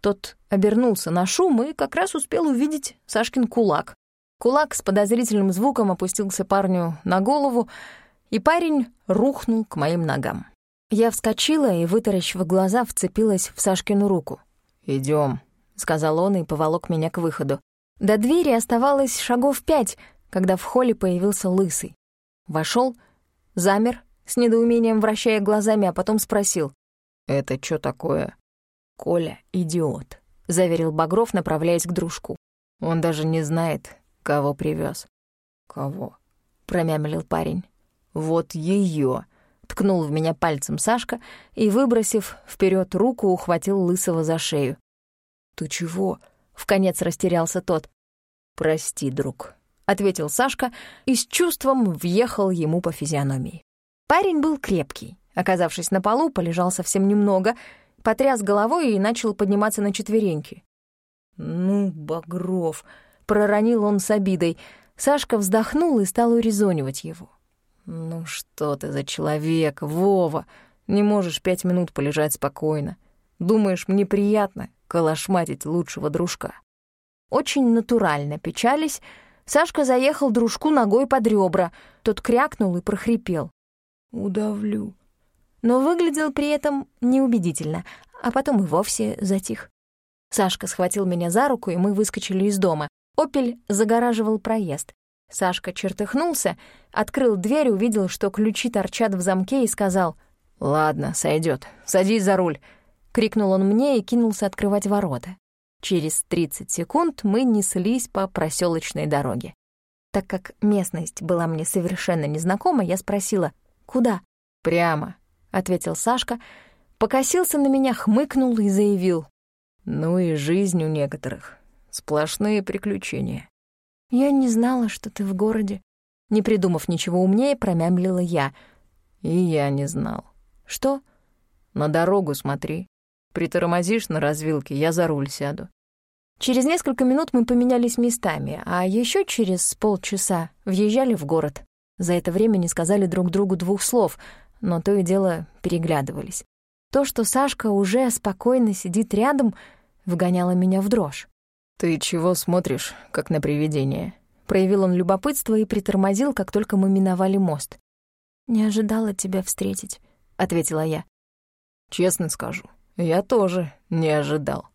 Тот обернулся на шум и как раз успел увидеть Сашкин кулак. Кулак с подозрительным звуком опустился парню на голову, и парень рухнул к моим ногам. Я вскочила и, вытаращив глаза, вцепилась в Сашкину руку. Идем, сказал он и поволок меня к выходу. До двери оставалось шагов пять, когда в холле появился лысый. Вошел замер, с недоумением вращая глазами, а потом спросил. «Это что такое?» «Коля — идиот», — заверил Багров, направляясь к дружку. «Он даже не знает, кого привез. «Кого?» — промямлил парень. «Вот ее, ткнул в меня пальцем Сашка и, выбросив вперед руку, ухватил Лысого за шею. «Ты чего?» — вконец растерялся тот. «Прости, друг», ответил Сашка и с чувством въехал ему по физиономии. Парень был крепкий. Оказавшись на полу, полежал совсем немного, потряс головой и начал подниматься на четвереньки. «Ну, Багров!» — проронил он с обидой. Сашка вздохнул и стал урезонивать его. «Ну что ты за человек, Вова? Не можешь пять минут полежать спокойно. Думаешь, мне приятно, калашматить лучшего дружка. Очень натурально печались, Сашка заехал дружку ногой под ребра, тот крякнул и прохрипел. «Удавлю». Но выглядел при этом неубедительно, а потом и вовсе затих. Сашка схватил меня за руку, и мы выскочили из дома. «Опель» загораживал проезд. Сашка чертыхнулся, открыл дверь, увидел, что ключи торчат в замке и сказал «Ладно, сойдет. Садись за руль», — крикнул он мне и кинулся открывать ворота. Через 30 секунд мы неслись по проселочной дороге. Так как местность была мне совершенно незнакома, я спросила «Куда?» «Прямо», — ответил Сашка, покосился на меня, хмыкнул и заявил «Ну и жизнь у некоторых. Сплошные приключения». «Я не знала, что ты в городе». Не придумав ничего умнее, промямлила я. «И я не знал». «Что?» «На дорогу смотри. Притормозишь на развилке, я за руль сяду». Через несколько минут мы поменялись местами, а еще через полчаса въезжали в город. За это время не сказали друг другу двух слов, но то и дело переглядывались. То, что Сашка уже спокойно сидит рядом, вгоняло меня в дрожь. «Ты чего смотришь, как на привидение?» Проявил он любопытство и притормозил, как только мы миновали мост. «Не ожидала тебя встретить», — ответила я. «Честно скажу, я тоже не ожидал».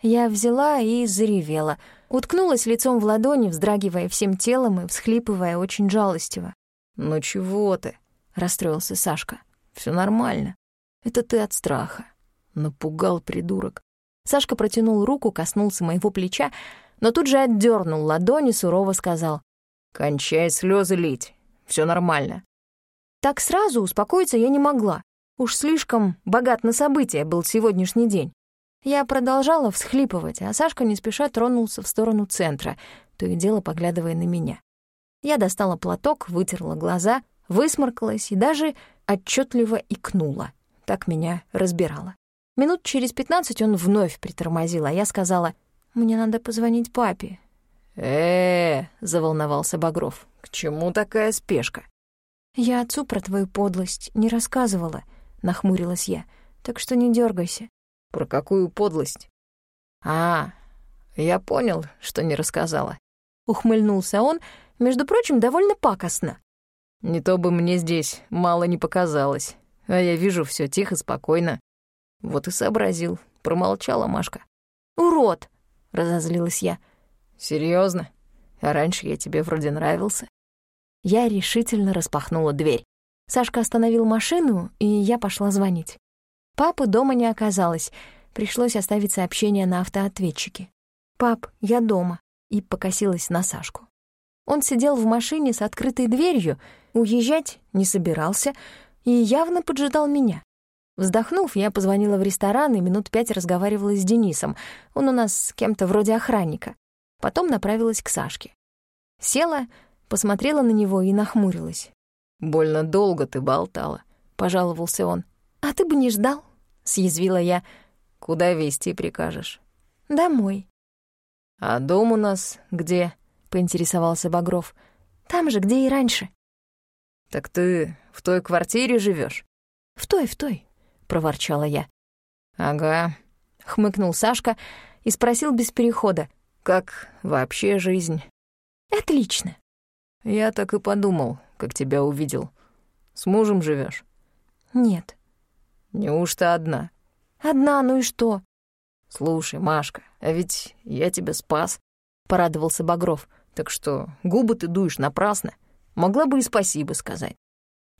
Я взяла и заревела, уткнулась лицом в ладони, вздрагивая всем телом и всхлипывая очень жалостиво. «Ну чего ты?» — расстроился Сашка. Все нормально. Это ты от страха. Напугал придурок. Сашка протянул руку, коснулся моего плеча, но тут же отдернул ладони и сурово сказал. «Кончай слезы лить. Все нормально». Так сразу успокоиться я не могла. Уж слишком богат на события был сегодняшний день. Я продолжала всхлипывать, а Сашка не спеша тронулся в сторону центра, то и дело поглядывая на меня. Я достала платок, вытерла глаза, высморкалась и даже отчетливо икнула. Так меня разбирала. Минут через пятнадцать он вновь притормозил, а я сказала, «Мне надо позвонить папе». «Э-э-э», заволновался Багров, «к чему такая спешка?» «Я отцу про твою подлость не рассказывала», — нахмурилась я, «так что не дергайся». «Про какую подлость?» «А, я понял, что не рассказала». Ухмыльнулся он, между прочим, довольно пакостно. «Не то бы мне здесь мало не показалось, а я вижу все тихо, спокойно. Вот и сообразил. Промолчала Машка. «Урод!» — разозлилась я. Серьезно? А раньше я тебе вроде нравился». Я решительно распахнула дверь. Сашка остановил машину, и я пошла звонить. Папы дома не оказалось. Пришлось оставить сообщение на автоответчике. «Пап, я дома», и покосилась на Сашку. Он сидел в машине с открытой дверью, уезжать не собирался и явно поджидал меня. Вздохнув, я позвонила в ресторан и минут пять разговаривала с Денисом. Он у нас с кем-то вроде охранника. Потом направилась к Сашке. Села, посмотрела на него и нахмурилась. «Больно долго ты болтала», — пожаловался он. «А ты бы не ждал», — съязвила я. «Куда везти прикажешь?» «Домой». «А дом у нас где?» — поинтересовался Багров. «Там же, где и раньше». «Так ты в той квартире живешь? «В той, в той», проворчала я. «Ага», — хмыкнул Сашка и спросил без перехода. «Как вообще жизнь?» «Отлично». «Я так и подумал, как тебя увидел. С мужем живешь? «Нет». «Неужто одна?» «Одна, ну и что?» «Слушай, Машка, а ведь я тебя спас», — порадовался Багров. «Так что губы ты дуешь напрасно. Могла бы и спасибо сказать.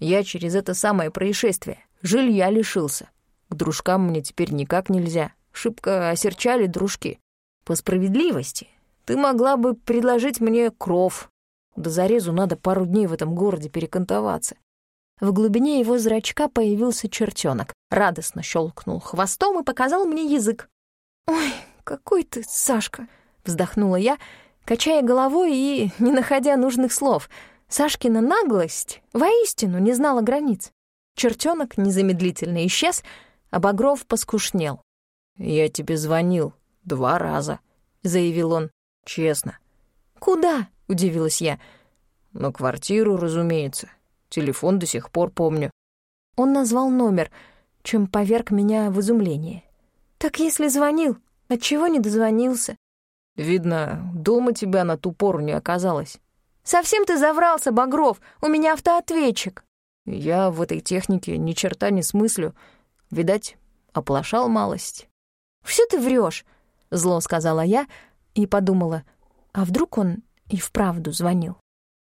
Я через это самое происшествие Жилья лишился. К дружкам мне теперь никак нельзя. Шибко осерчали дружки. По справедливости, ты могла бы предложить мне кров. До зарезу надо пару дней в этом городе перекантоваться. В глубине его зрачка появился чертенок, радостно щелкнул хвостом и показал мне язык. «Ой, какой ты, Сашка!» — вздохнула я, качая головой и не находя нужных слов. Сашкина наглость воистину не знала границ. Чертенок незамедлительно исчез, а Багров поскушнел. «Я тебе звонил два раза», — заявил он, честно. «Куда?» — удивилась я. «На квартиру, разумеется. Телефон до сих пор помню». Он назвал номер, чем поверг меня в изумление. «Так если звонил, Отчего не дозвонился? Видно, дома тебя на ту пору не оказалось. Совсем ты заврался, Багров, у меня автоответчик. Я в этой технике ни черта не смыслю. Видать, оплошал малость. Все ты врешь, зло сказала я и подумала, а вдруг он и вправду звонил.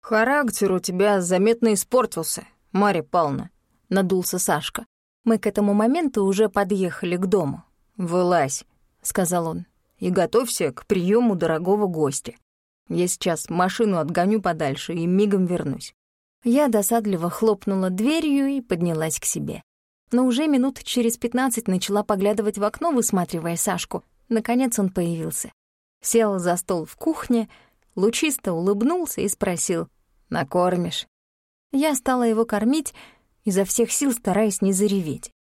Характер у тебя заметно испортился, Марья Павловна, надулся Сашка. Мы к этому моменту уже подъехали к дому. «Вылазь», — сказал он, — «и готовься к приему дорогого гостя. Я сейчас машину отгоню подальше и мигом вернусь». Я досадливо хлопнула дверью и поднялась к себе. Но уже минут через пятнадцать начала поглядывать в окно, высматривая Сашку. Наконец он появился. Сел за стол в кухне, лучисто улыбнулся и спросил «Накормишь?». Я стала его кормить, изо всех сил стараясь не зареветь.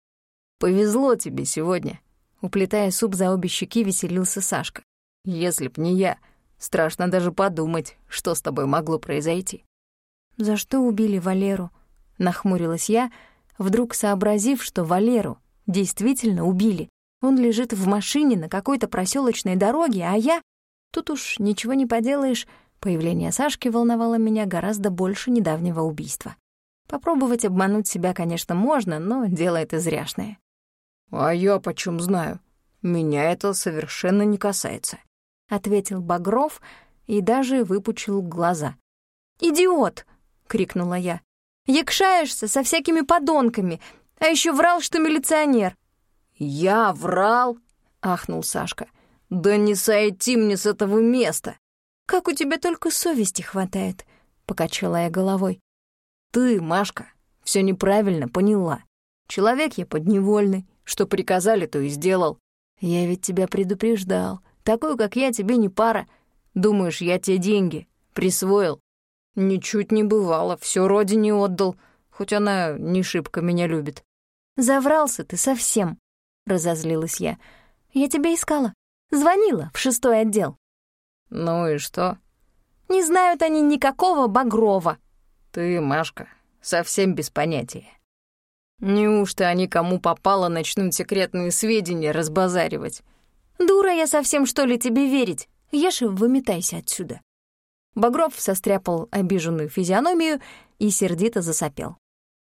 «Повезло тебе сегодня», — уплетая суп за обе щеки, веселился Сашка. «Если б не я, страшно даже подумать, что с тобой могло произойти». «За что убили Валеру?» — нахмурилась я, вдруг сообразив, что Валеру действительно убили. Он лежит в машине на какой-то проселочной дороге, а я... Тут уж ничего не поделаешь, появление Сашки волновало меня гораздо больше недавнего убийства. Попробовать обмануть себя, конечно, можно, но дело это зряшное. «А я почем знаю? Меня это совершенно не касается», — ответил Багров и даже выпучил глаза. «Идиот!» крикнула я. «Якшаешься со всякими подонками, а еще врал, что милиционер». «Я врал?» — ахнул Сашка. «Да не сойти мне с этого места!» «Как у тебя только совести хватает», — покачала я головой. «Ты, Машка, все неправильно поняла. Человек я подневольный, что приказали, то и сделал. Я ведь тебя предупреждал. Такой, как я, тебе не пара. Думаешь, я тебе деньги присвоил, Ничуть не бывало, все родине отдал, хоть она не шибко меня любит. Заврался ты совсем, разозлилась я. Я тебя искала. Звонила в шестой отдел. Ну и что? Не знают они никакого Багрова. Ты, Машка, совсем без понятия. Неужто они кому попало начнут секретные сведения разбазаривать? Дура я совсем, что ли, тебе верить? Ешь и выметайся отсюда. Багров состряпал обиженную физиономию и сердито засопел.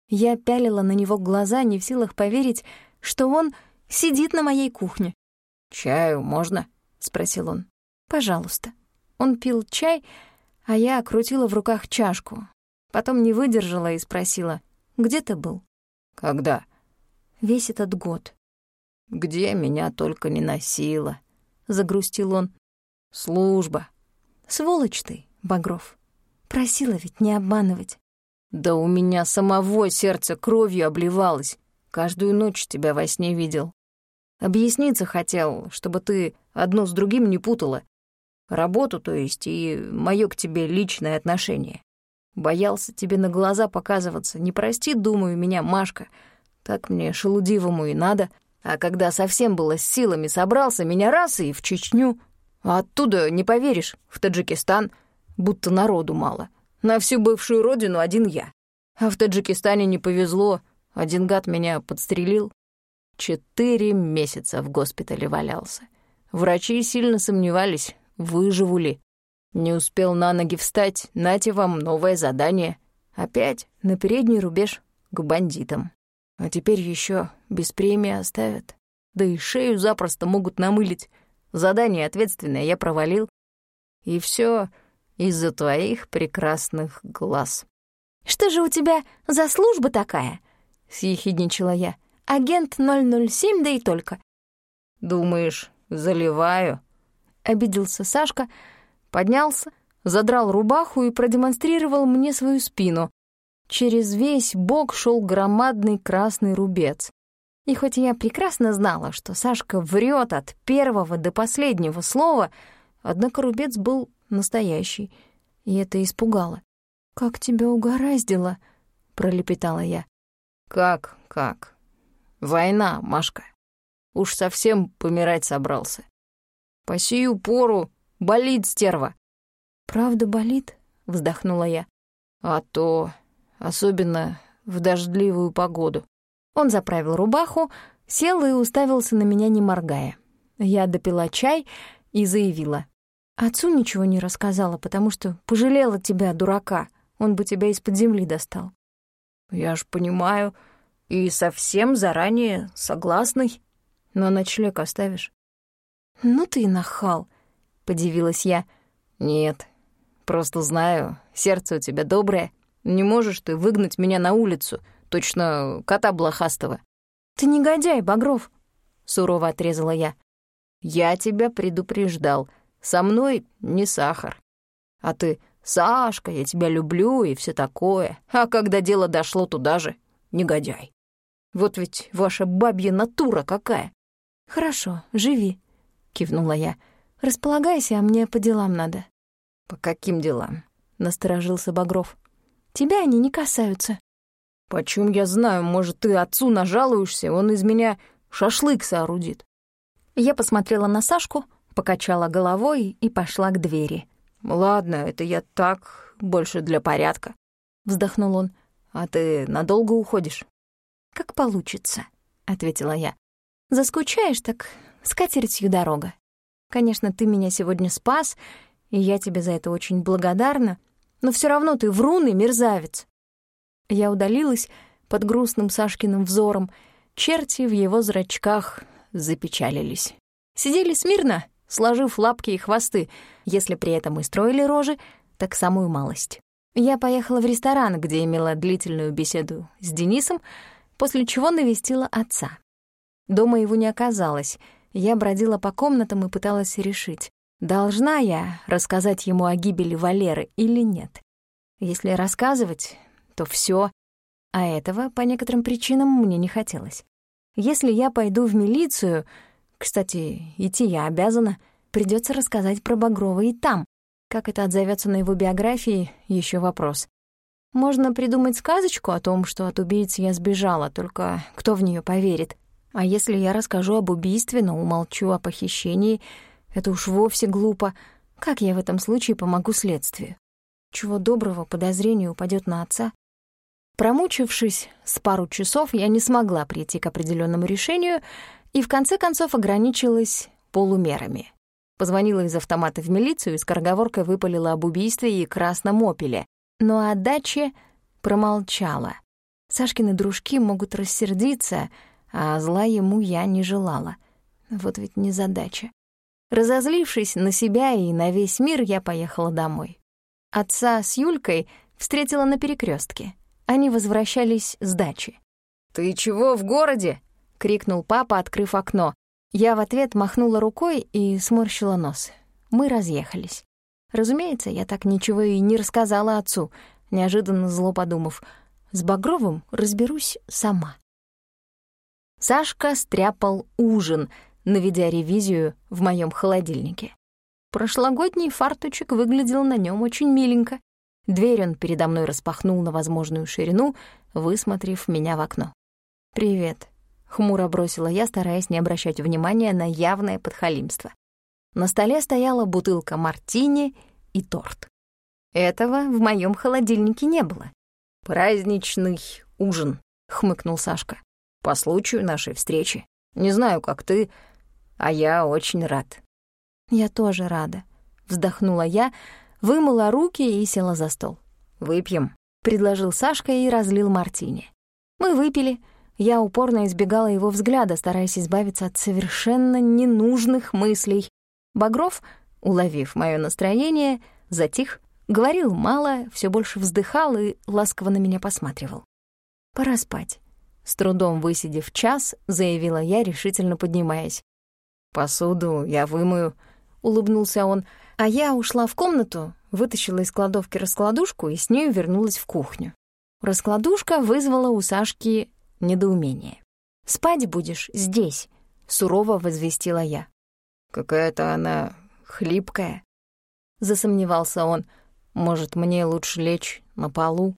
Я пялила на него глаза, не в силах поверить, что он сидит на моей кухне. «Чаю можно?» — спросил он. «Пожалуйста». Он пил чай, а я крутила в руках чашку. Потом не выдержала и спросила, «Где ты был?» «Когда?» «Весь этот год». «Где меня только не носило», — загрустил он. «Служба». «Сволочь ты», Багров. Просила ведь не обманывать. Да у меня самого сердце кровью обливалось. Каждую ночь тебя во сне видел. Объясниться хотел, чтобы ты одно с другим не путала. Работу, то есть, и моё к тебе личное отношение. Боялся тебе на глаза показываться. Не прости, думаю, меня Машка. Так мне шелудивому и надо. А когда совсем было с силами собрался, меня раз и в Чечню. А оттуда, не поверишь, в Таджикистан — будто народу мало. На всю бывшую родину один я. А в Таджикистане не повезло, один гад меня подстрелил. Четыре месяца в госпитале валялся. Врачи сильно сомневались, выживу ли. Не успел на ноги встать, нате вам новое задание. Опять на передний рубеж к бандитам. А теперь еще без премии оставят. Да и шею запросто могут намылить. Задание ответственное я провалил. И все из-за твоих прекрасных глаз». «Что же у тебя за служба такая?» — съехидничала я. «Агент 007, да и только». «Думаешь, заливаю?» — обиделся Сашка, поднялся, задрал рубаху и продемонстрировал мне свою спину. Через весь бок шел громадный красный рубец. И хоть я прекрасно знала, что Сашка врет от первого до последнего слова, однако рубец был настоящий, и это испугало. «Как тебя угораздило?» — пролепетала я. «Как, как? Война, Машка. Уж совсем помирать собрался. По сию пору болит стерва». «Правда болит?» — вздохнула я. «А то, особенно в дождливую погоду». Он заправил рубаху, сел и уставился на меня, не моргая. Я допила чай и заявила. Отцу ничего не рассказала, потому что пожалела тебя, дурака. Он бы тебя из-под земли достал. Я ж понимаю, и совсем заранее согласный. Но ночлег оставишь? Ну ты и нахал, — подивилась я. Нет, просто знаю, сердце у тебя доброе. Не можешь ты выгнать меня на улицу, точно кота блохастого. Ты негодяй, Багров, — сурово отрезала я. Я тебя предупреждал. Со мной не сахар. А ты, Сашка, я тебя люблю и все такое. А когда дело дошло туда же, негодяй. Вот ведь ваша бабья натура какая. Хорошо, живи, кивнула я. Располагайся, а мне по делам надо. По каким делам? Насторожился Багров. Тебя они не касаются. Почем я знаю, может, ты отцу нажалуешься, он из меня шашлык соорудит. Я посмотрела на Сашку, покачала головой и пошла к двери. «Ладно, это я так, больше для порядка», — вздохнул он. «А ты надолго уходишь?» «Как получится», — ответила я. «Заскучаешь, так с катертью дорога. Конечно, ты меня сегодня спас, и я тебе за это очень благодарна, но все равно ты врун и мерзавец». Я удалилась под грустным Сашкиным взором. Черти в его зрачках запечалились. Сидели смирно, сложив лапки и хвосты, если при этом и строили рожи, так самую малость. Я поехала в ресторан, где имела длительную беседу с Денисом, после чего навестила отца. Дома его не оказалось. Я бродила по комнатам и пыталась решить, должна я рассказать ему о гибели Валеры или нет. Если рассказывать, то все, а этого по некоторым причинам мне не хотелось. Если я пойду в милицию, кстати, идти я обязана, придется рассказать про Багрова и там. Как это отзовется на его биографии, еще вопрос. Можно придумать сказочку о том, что от убийцы я сбежала, только кто в нее поверит? А если я расскажу об убийстве, но умолчу о похищении, это уж вовсе глупо. Как я в этом случае помогу следствию? Чего доброго подозрение упадет на отца? Промучившись с пару часов, я не смогла прийти к определенному решению и в конце концов ограничилась полумерами. Позвонила из автомата в милицию и скороговоркой выпалила об убийстве и красном опеле, но о даче промолчала. Сашкины дружки могут рассердиться, а зла ему я не желала. Вот ведь незадача. Разозлившись на себя и на весь мир, я поехала домой. Отца с Юлькой встретила на перекрестке. Они возвращались с дачи. «Ты чего в городе?» — крикнул папа, открыв окно. Я в ответ махнула рукой и сморщила нос. Мы разъехались. Разумеется, я так ничего и не рассказала отцу, неожиданно зло подумав. С Багровым разберусь сама. Сашка стряпал ужин, наведя ревизию в моем холодильнике. Прошлогодний фарточек выглядел на нем очень миленько. Дверь он передо мной распахнул на возможную ширину, высмотрев меня в окно. «Привет», — хмуро бросила я, стараясь не обращать внимания на явное подхалимство. На столе стояла бутылка мартини и торт. Этого в моем холодильнике не было. «Праздничный ужин», — хмыкнул Сашка. «По случаю нашей встречи. Не знаю, как ты, а я очень рад». «Я тоже рада», — вздохнула я, вымыла руки и села за стол. «Выпьем», — предложил Сашка и разлил мартини. Мы выпили. Я упорно избегала его взгляда, стараясь избавиться от совершенно ненужных мыслей. Багров, уловив мое настроение, затих, говорил мало, все больше вздыхал и ласково на меня посматривал. «Пора спать». С трудом высидев час, заявила я, решительно поднимаясь. «Посуду я вымою», — улыбнулся он, а я ушла в комнату, вытащила из кладовки раскладушку и с нею вернулась в кухню. Раскладушка вызвала у Сашки недоумение. «Спать будешь здесь», — сурово возвестила я. «Какая-то она хлипкая», — засомневался он. «Может, мне лучше лечь на полу?»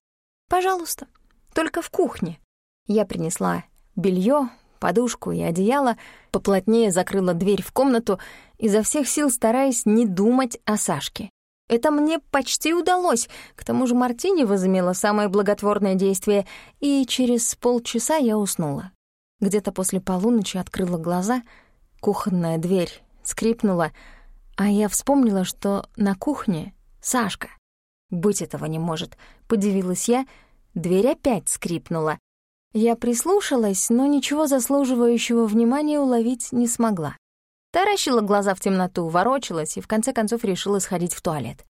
«Пожалуйста, только в кухне». Я принесла белье, подушку и одеяло, поплотнее закрыла дверь в комнату, изо всех сил стараясь не думать о Сашке. Это мне почти удалось, к тому же Мартини возымела самое благотворное действие, и через полчаса я уснула. Где-то после полуночи открыла глаза, Кухонная дверь скрипнула, а я вспомнила, что на кухне Сашка. Быть этого не может, подивилась я. Дверь опять скрипнула. Я прислушалась, но ничего заслуживающего внимания уловить не смогла. Таращила глаза в темноту, ворочалась и в конце концов решила сходить в туалет.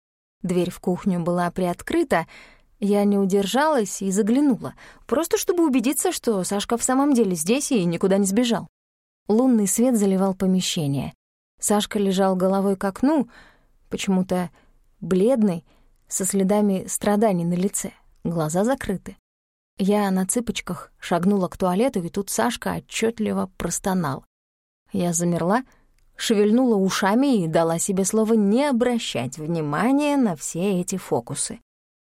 Дверь в кухню была приоткрыта, я не удержалась и заглянула, просто чтобы убедиться, что Сашка в самом деле здесь и никуда не сбежал. Лунный свет заливал помещение. Сашка лежал головой к окну, почему-то бледный, со следами страданий на лице, глаза закрыты. Я на цыпочках шагнула к туалету, и тут Сашка отчетливо простонал. Я замерла, шевельнула ушами и дала себе слово не обращать внимания на все эти фокусы.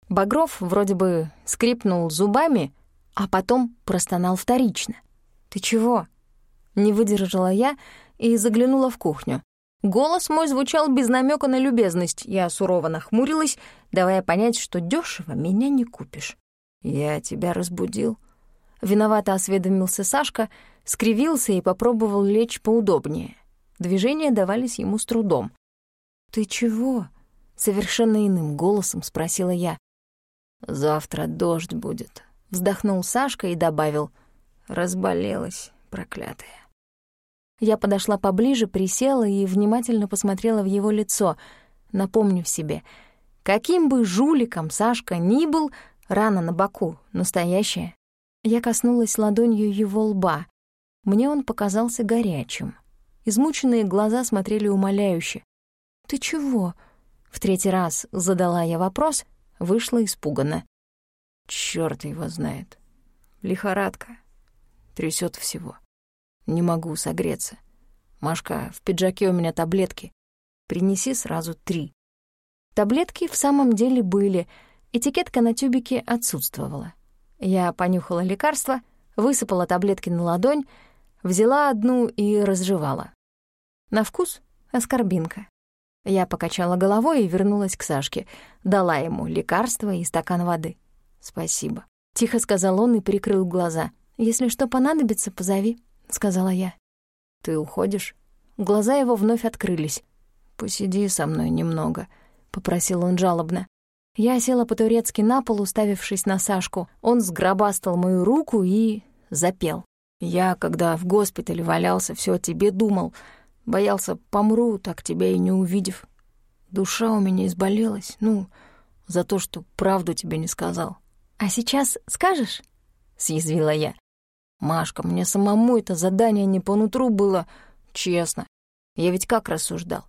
Багров вроде бы скрипнул зубами, а потом простонал вторично. «Ты чего?» Не выдержала я и заглянула в кухню. Голос мой звучал без намека на любезность. Я сурово нахмурилась, давая понять, что дешево меня не купишь. «Я тебя разбудил?» Виновато осведомился Сашка, скривился и попробовал лечь поудобнее. Движения давались ему с трудом. «Ты чего?» — совершенно иным голосом спросила я. «Завтра дождь будет», — вздохнул Сашка и добавил. «Разболелась, проклятая». Я подошла поближе, присела и внимательно посмотрела в его лицо, напомнив себе, каким бы жуликом Сашка ни был, рана на боку, настоящая. Я коснулась ладонью его лба. Мне он показался горячим. Измученные глаза смотрели умоляюще. «Ты чего?» В третий раз задала я вопрос — Вышла испуганно. Чёрт его знает. Лихорадка. Трясёт всего. Не могу согреться. Машка, в пиджаке у меня таблетки. Принеси сразу три. Таблетки в самом деле были. Этикетка на тюбике отсутствовала. Я понюхала лекарство, высыпала таблетки на ладонь, взяла одну и разжевала. На вкус — аскорбинка. Я покачала головой и вернулась к Сашке. Дала ему лекарство и стакан воды. «Спасибо», — тихо сказал он и прикрыл глаза. «Если что понадобится, позови», — сказала я. «Ты уходишь?» Глаза его вновь открылись. «Посиди со мной немного», — попросил он жалобно. Я села по-турецки на пол, уставившись на Сашку. Он сгробастал мою руку и запел. «Я, когда в госпитале валялся, все о тебе думал», Боялся, помру, так тебя и не увидев. Душа у меня изболелась, ну, за то, что правду тебе не сказал. «А сейчас скажешь?» — съязвила я. «Машка, мне самому это задание не по нутру было, честно. Я ведь как рассуждал?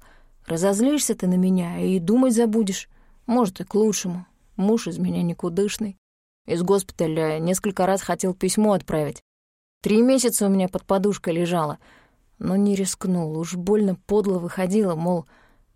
Разозлишься ты на меня и думать забудешь. Может, и к лучшему. Муж из меня никудышный. Из госпиталя несколько раз хотел письмо отправить. Три месяца у меня под подушкой лежало — но не рискнул. Уж больно подло выходило, мол,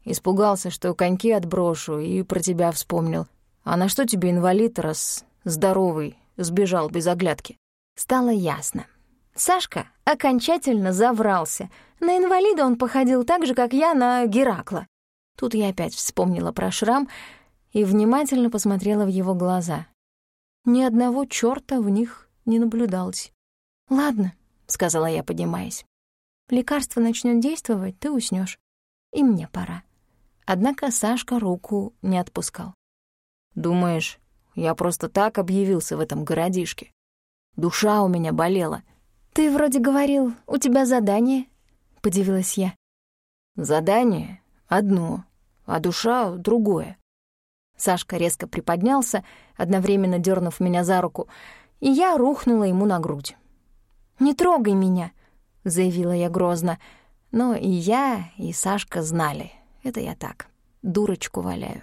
испугался, что коньки отброшу, и про тебя вспомнил. А на что тебе инвалид, раз здоровый, сбежал без оглядки? Стало ясно. Сашка окончательно заврался. На инвалида он походил так же, как я на Геракла. Тут я опять вспомнила про шрам и внимательно посмотрела в его глаза. Ни одного чёрта в них не наблюдалось. «Ладно», — сказала я, поднимаясь. Лекарство начнет действовать, ты уснешь. И мне пора. Однако Сашка руку не отпускал. «Думаешь, я просто так объявился в этом городишке? Душа у меня болела». «Ты вроде говорил, у тебя задание», — подивилась я. «Задание одно, а душа другое». Сашка резко приподнялся, одновременно дернув меня за руку, и я рухнула ему на грудь. «Не трогай меня», — заявила я грозно. Но и я, и Сашка знали. Это я так, дурочку валяю.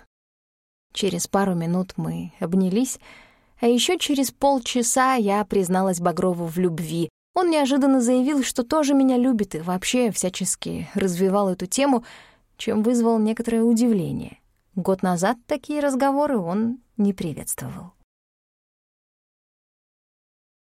Через пару минут мы обнялись, а еще через полчаса я призналась Багрову в любви. Он неожиданно заявил, что тоже меня любит и вообще всячески развивал эту тему, чем вызвал некоторое удивление. Год назад такие разговоры он не приветствовал.